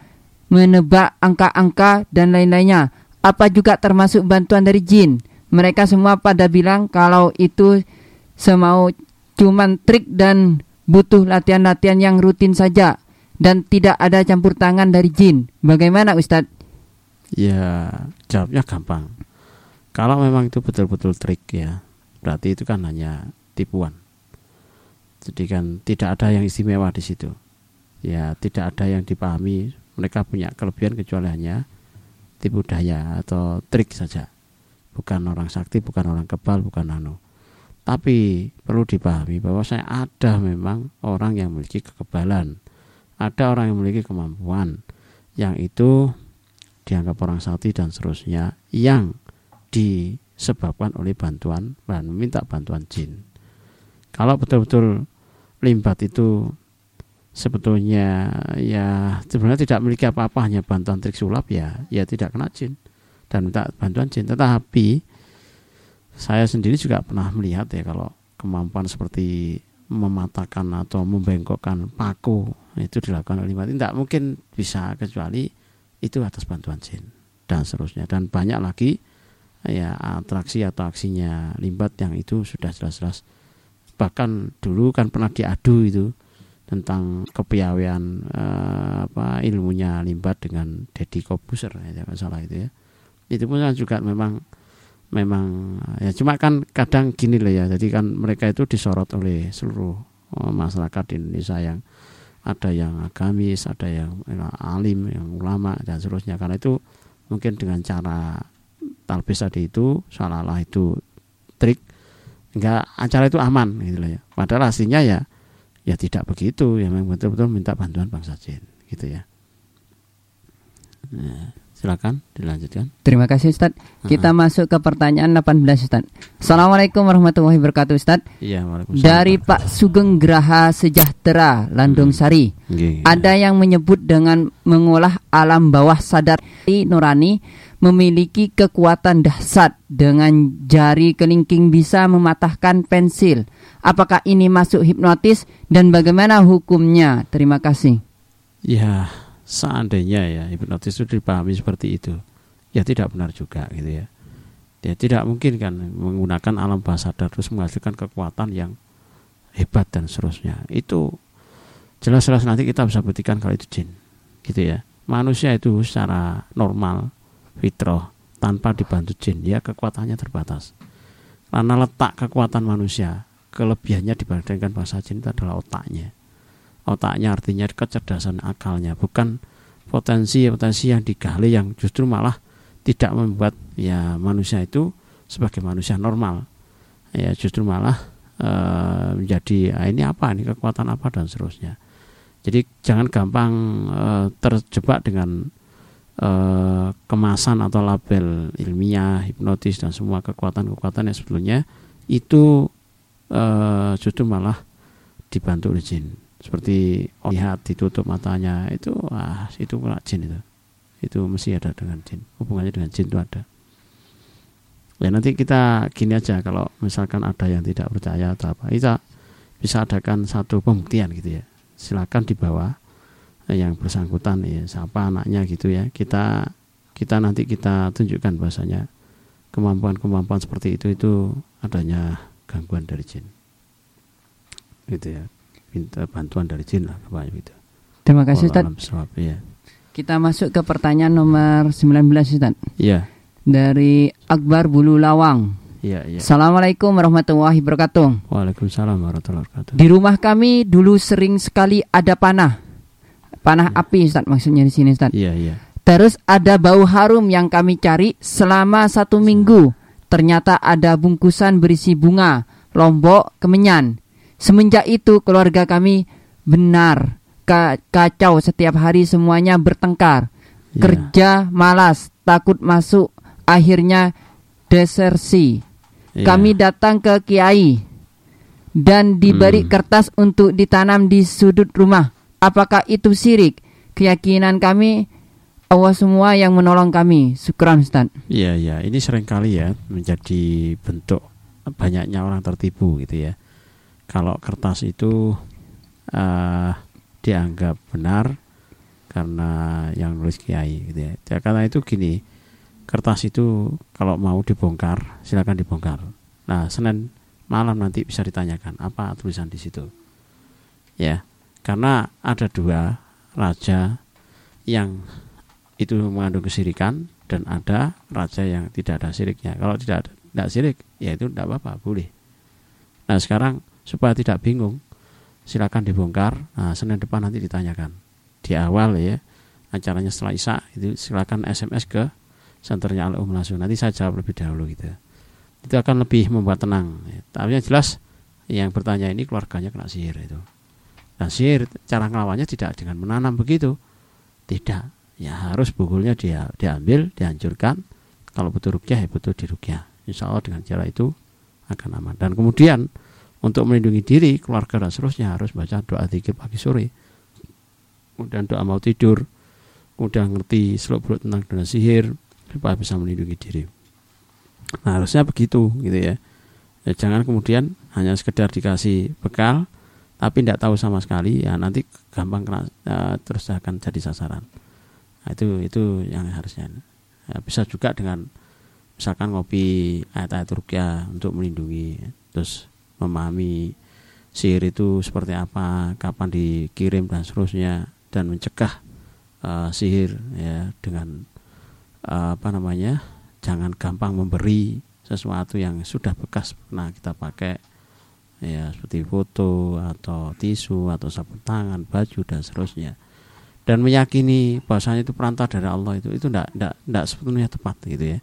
menebak angka-angka dan lain-lainnya. Apa juga termasuk bantuan dari jin? Mereka semua pada bilang kalau itu semau cuman trik dan butuh latihan-latihan yang rutin saja dan tidak ada campur tangan dari jin. Bagaimana Ustadz? Ya jawabnya gampang. Kalau memang itu betul-betul trik ya, berarti itu kan hanya tipuan. Jadi kan tidak ada yang istimewa di situ. Ya tidak ada yang dipahami. Mereka punya kelebihan kecuali hanya tipu daya atau trik saja. Bukan orang sakti, bukan orang kebal, bukan anu. Tapi perlu dipahami bahwa saya ada memang orang yang memiliki kekebalan. Ada orang yang memiliki kemampuan yang itu dianggap orang sakti dan seterusnya yang disebabkan oleh bantuan dan meminta bantuan jin. Kalau betul-betul limbat itu sebetulnya ya sebenarnya tidak memiliki apa-apa hanya bantuan trik sulap ya ya tidak kena jin dan minta bantuan jin tetapi saya sendiri juga pernah melihat ya kalau kemampuan seperti mematahkan atau membengkokkan paku itu dilakukan oleh limbat tidak mungkin bisa kecuali itu atas bantuan jin dan seterusnya. Dan banyak lagi ya atraksi atau aksinya limbat yang itu sudah jelas-jelas. Bahkan dulu kan pernah diadu itu tentang kepiawaian eh, apa ilmunya limbat dengan Deddy Kobuser ya salah itu ya. Itu pun kan juga memang memang ya cuma kan kadang gini loh ya jadi kan mereka itu disorot oleh seluruh oh, masyarakat di Indonesia yang ada yang agamis ada yang alim yang ulama dan seterusnya. Karena itu mungkin dengan cara talbis tadi itu seolah-olah itu trik enggak acara itu aman gitu loh ya. Padahal aslinya ya ya tidak begitu ya memang betul-betul minta bantuan bangsa jin gitu ya. Nah, silakan dilanjutkan terima kasih Ustaz kita uh -huh. masuk ke pertanyaan 18 Ustaz Assalamualaikum warahmatullahi wabarakatuh Ustaz iya dari Pak Sugeng Graha Sejahtera Landung hmm. Sari hmm. ada yang menyebut dengan mengolah alam bawah sadar nurani memiliki kekuatan dahsyat dengan jari kelingking bisa mematahkan pensil. Apakah ini masuk hipnotis dan bagaimana hukumnya? Terima kasih. Ya, seandainya ya hipnotis itu dipahami seperti itu, ya tidak benar juga gitu ya. Ya tidak mungkin kan menggunakan alam bawah sadar terus menghasilkan kekuatan yang hebat dan seterusnya. Itu jelas-jelas nanti kita bisa buktikan kalau itu jin, gitu ya. Manusia itu secara normal fitrah tanpa dibantu jin ya kekuatannya terbatas karena letak kekuatan manusia kelebihannya dibandingkan bangsa jin itu adalah otaknya otaknya artinya kecerdasan akalnya. Bukan potensi potensi yang digali yang justru malah tidak membuat ya manusia itu sebagai manusia normal. Ya justru malah e, menjadi ah, ini apa? Ini kekuatan apa? dan seterusnya. Jadi jangan gampang e, terjebak dengan eh, kemasan atau label ilmiah, hipnotis dan semua kekuatan-kekuatan yang sebetulnya itu eh, justru malah dibantu oleh jin. Seperti lihat ditutup matanya itu ah itu pula jin itu. Itu mesti ada dengan jin. Hubungannya dengan jin itu ada. Ya nanti kita gini aja kalau misalkan ada yang tidak percaya atau apa, kita bisa adakan satu pembuktian gitu ya. Silakan dibawa yang bersangkutan ya siapa anaknya gitu ya kita kita nanti kita tunjukkan bahasanya kemampuan-kemampuan seperti itu itu adanya gangguan dari jin gitu ya minta bantuan dari jin lah apa gitu terima kasih Ustaz ya. kita masuk ke pertanyaan nomor 19 Ustaz iya dari Akbar Bulu Lawang Ya, ya. Assalamualaikum warahmatullahi wabarakatuh. Waalaikumsalam warahmatullahi wabarakatuh. Di rumah kami dulu sering sekali ada panah panah hmm. api Ustaz maksudnya di sini Ustaz. Iya, iya. Terus ada bau harum yang kami cari selama satu minggu. Ternyata ada bungkusan berisi bunga, lombok, kemenyan. Semenjak itu keluarga kami benar kacau setiap hari semuanya bertengkar. Yeah. Kerja malas, takut masuk, akhirnya desersi. Yeah. Kami datang ke kiai dan diberi hmm. kertas untuk ditanam di sudut rumah. Apakah itu sirik? Keyakinan kami Allah semua yang menolong kami. Syukran Ustaz. Iya, iya. Ini sering kali ya menjadi bentuk banyaknya orang tertipu gitu ya. Kalau kertas itu uh, dianggap benar karena yang nulis kiai gitu ya. ya. Karena itu gini, kertas itu kalau mau dibongkar silakan dibongkar. Nah, Senin malam nanti bisa ditanyakan apa tulisan di situ. Ya, karena ada dua raja yang itu mengandung kesirikan dan ada raja yang tidak ada siriknya. Kalau tidak ada tidak sirik, ya itu tidak apa-apa, boleh. Nah sekarang supaya tidak bingung, silakan dibongkar. Nah Senin depan nanti ditanyakan di awal ya acaranya setelah Isya itu silakan SMS ke senternya Al langsung. Nanti saya jawab lebih dahulu gitu. Itu akan lebih membuat tenang. Tapi yang jelas yang bertanya ini keluarganya kena sihir itu. Nah sihir cara ngelawannya tidak dengan menanam begitu. Tidak. Ya harus bukulnya dia diambil, dihancurkan. Kalau butuh rukyah ya butuh dirukyah. Insya Allah dengan cara itu akan aman. Dan kemudian untuk melindungi diri, keluarga dan seterusnya harus baca doa zikir pagi sore. Kemudian doa mau tidur. Kemudian ngerti seluk beluk tentang dunia sihir supaya bisa melindungi diri. Nah harusnya begitu gitu ya. ya jangan kemudian hanya sekedar dikasih bekal tapi tidak tahu sama sekali ya nanti gampang kena uh, terus akan jadi sasaran nah, itu itu yang harusnya ya, bisa juga dengan misalkan ngopi ayat-ayat rukyah untuk melindungi terus memahami sihir itu seperti apa kapan dikirim dan seterusnya dan mencegah uh, sihir ya dengan uh, apa namanya jangan gampang memberi sesuatu yang sudah bekas pernah kita pakai ya seperti foto atau tisu atau sabun tangan baju dan seterusnya. Dan meyakini bahasanya itu perantara dari Allah itu itu tidak tidak tidak sepenuhnya tepat gitu ya.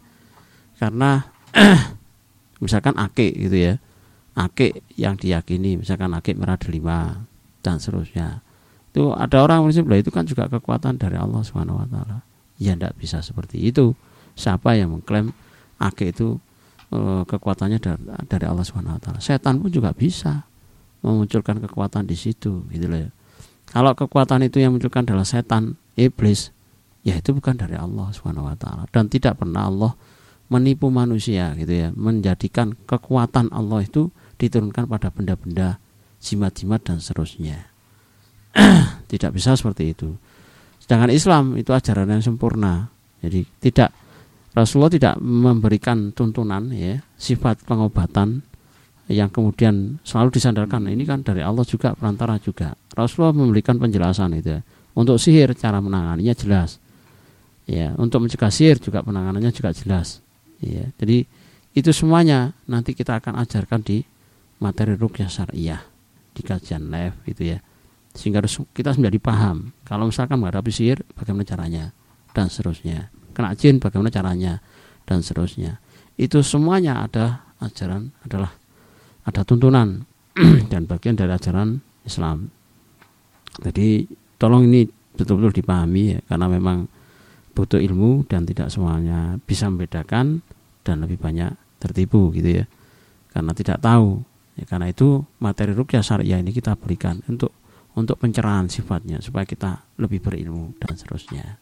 Karena misalkan ake gitu ya ake yang diyakini misalkan ake merah delima dan seterusnya itu ada orang prinsip lah itu kan juga kekuatan dari Allah Subhanahu Wa Taala ya tidak bisa seperti itu siapa yang mengklaim ake itu Eh, kekuatannya dari, dari Allah Subhanahu wa taala. Setan pun juga bisa memunculkan kekuatan di situ gitu loh ya. Kalau kekuatan itu yang munculkan adalah setan, iblis, ya itu bukan dari Allah Subhanahu wa taala dan tidak pernah Allah menipu manusia gitu ya, menjadikan kekuatan Allah itu diturunkan pada benda-benda jimat-jimat dan seterusnya. tidak bisa seperti itu. Sedangkan Islam itu ajaran yang sempurna. Jadi tidak Rasulullah tidak memberikan tuntunan ya sifat pengobatan yang kemudian selalu disandarkan ini kan dari Allah juga perantara juga Rasulullah memberikan penjelasan itu ya. untuk sihir cara menanganinya jelas ya untuk mencegah sihir juga penanganannya juga jelas ya jadi itu semuanya nanti kita akan ajarkan di materi rukyah syariah di kajian live gitu ya. Sehingga kita menjadi paham. Kalau misalkan menghadapi sihir bagaimana caranya? Dan seterusnya. Kena jin bagaimana caranya? Dan seterusnya. Itu semuanya ada ajaran adalah ada tuntunan. Dan bagian dari ajaran Islam. Jadi tolong ini betul-betul dipahami ya karena memang butuh ilmu dan tidak semuanya bisa membedakan dan lebih banyak tertipu gitu ya. Karena tidak tahu. Ya, karena itu materi rukyah syariah ini kita berikan untuk untuk pencerahan sifatnya supaya kita lebih berilmu dan seterusnya.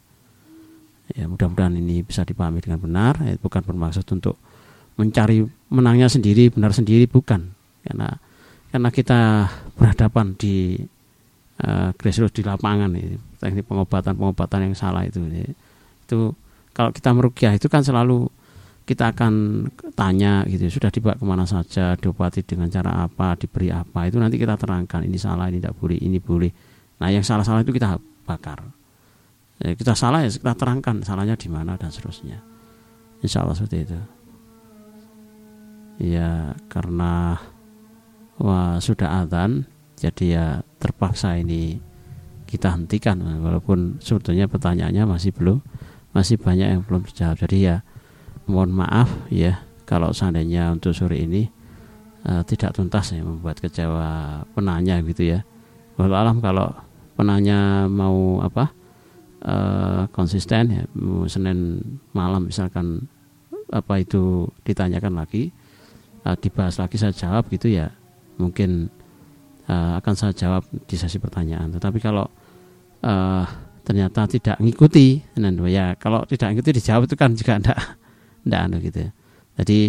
Ya mudah-mudahan ini bisa dipahami dengan benar. Ya, bukan bermaksud untuk mencari menangnya sendiri benar sendiri bukan. Karena karena kita berhadapan di uh, grassroots di lapangan ini teknik pengobatan pengobatan yang salah itu ya. Itu kalau kita merugiah itu kan selalu kita akan tanya gitu sudah dibawa ke mana saja? Diobati dengan cara apa? Diberi apa? Itu nanti kita terangkan ini salah ini tidak boleh ini boleh. Nah yang salah-salah itu kita bakar. Ya, kita salah ya kita terangkan salahnya di mana dan seterusnya. Insya Allah seperti itu. Ya karena wah sudah adzan jadi ya terpaksa ini kita hentikan. Walaupun sebetulnya pertanyaannya masih belum masih banyak yang belum dijawab. Jadi ya mohon maaf ya kalau seandainya untuk sore ini uh, tidak tuntas ya membuat kecewa penanya gitu ya. Walau alam kalau penanya mau apa uh, konsisten ya Senin malam misalkan apa itu ditanyakan lagi uh, dibahas lagi saya jawab gitu ya mungkin uh, akan saya jawab di sesi pertanyaan. Tetapi kalau uh, ternyata tidak ngikuti dan ya kalau tidak ngikuti dijawab itu kan juga enggak enggak anu gitu ya. jadi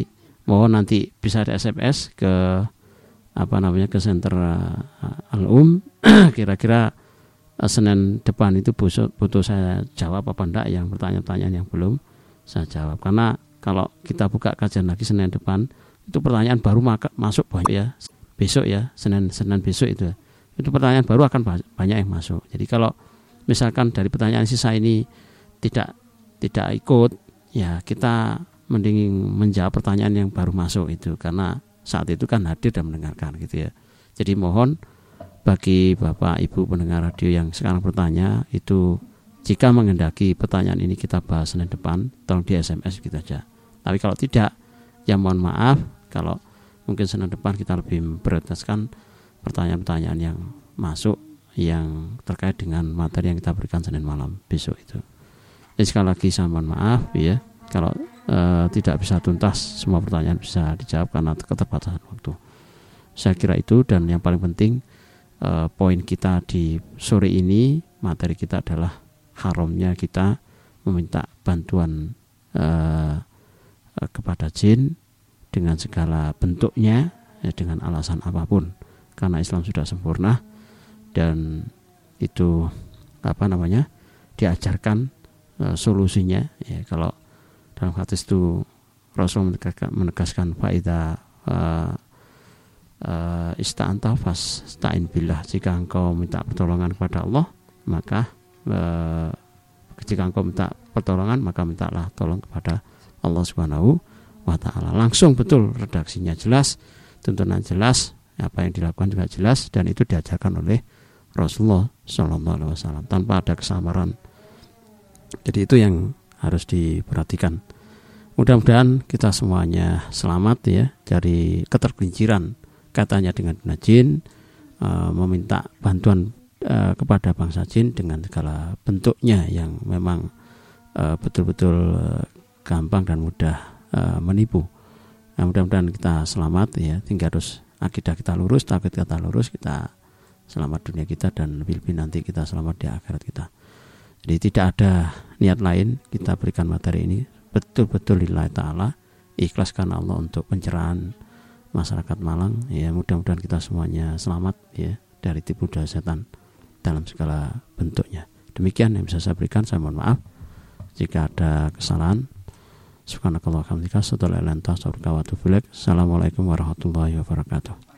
mohon nanti bisa ada SMS ke apa namanya ke center uh, al-um. Kira-kira Eh, Senin depan itu butuh, butuh saya jawab apa enggak yang pertanyaan-pertanyaan yang belum saya jawab. Karena kalau kita buka kajian lagi Senin depan itu pertanyaan baru maka, masuk banyak ya. Besok ya Senin Senin besok itu itu pertanyaan baru akan banyak yang masuk. Jadi kalau misalkan dari pertanyaan sisa ini tidak tidak ikut ya kita mending menjawab pertanyaan yang baru masuk itu. Karena saat itu kan hadir dan mendengarkan gitu ya. Jadi mohon bagi Bapak Ibu pendengar radio yang sekarang bertanya itu jika mengendaki pertanyaan ini kita bahas Senin depan tolong di SMS kita aja. Tapi kalau tidak ya mohon maaf. Kalau mungkin Senin depan kita lebih memprioritaskan pertanyaan-pertanyaan yang masuk yang terkait dengan materi yang kita berikan Senin malam besok itu. Jadi sekali lagi saya mohon maaf ya. Kalau e, tidak bisa tuntas semua pertanyaan bisa dijawab karena keterbatasan waktu. Saya kira itu dan yang paling penting uh, poin kita di sore ini materi kita adalah haramnya kita meminta bantuan uh, kepada jin dengan segala bentuknya ya, dengan alasan apa pun. Karena Islam sudah sempurna dan itu apa namanya diajarkan uh, solusinya. Ya kalau dalam hadis itu Rasul menegaskan, menegaskan faida uh, uh, ista'anta fas sta'in billah. Jika engkau minta pertolongan kepada Allah maka uh, jika engkau minta pertolongan maka mintalah tolong kepada Allah Subhanahu wa taala. Langsung betul redaksinya jelas tuntunan jelas apa yang dilakukan juga jelas dan itu diajarkan oleh Rasulullah Shallallahu Alaihi Wasallam tanpa ada kesamaran. Jadi itu yang harus diperhatikan. Mudah-mudahan kita semuanya selamat ya dari ketergelinciran katanya dengan jin e, meminta bantuan e, kepada bangsa jin dengan segala bentuknya yang memang e, betul-betul gampang dan mudah menipu. Nah, mudah-mudahan kita selamat ya, tinggal harus akidah kita lurus, takut kita lurus, kita selamat dunia kita dan lebih-lebih nanti kita selamat di akhirat kita. Jadi tidak ada niat lain kita berikan materi ini. Betul-betul lillahi ta'ala ikhlas karena Allah untuk pencerahan masyarakat Malang. Ya mudah-mudahan kita semuanya selamat ya dari tipu daya setan dalam segala bentuknya. Demikian yang bisa saya berikan saya mohon maaf. Jika ada kesalahan Subhanakallah hamdika Assalamualaikum warahmatullahi wabarakatuh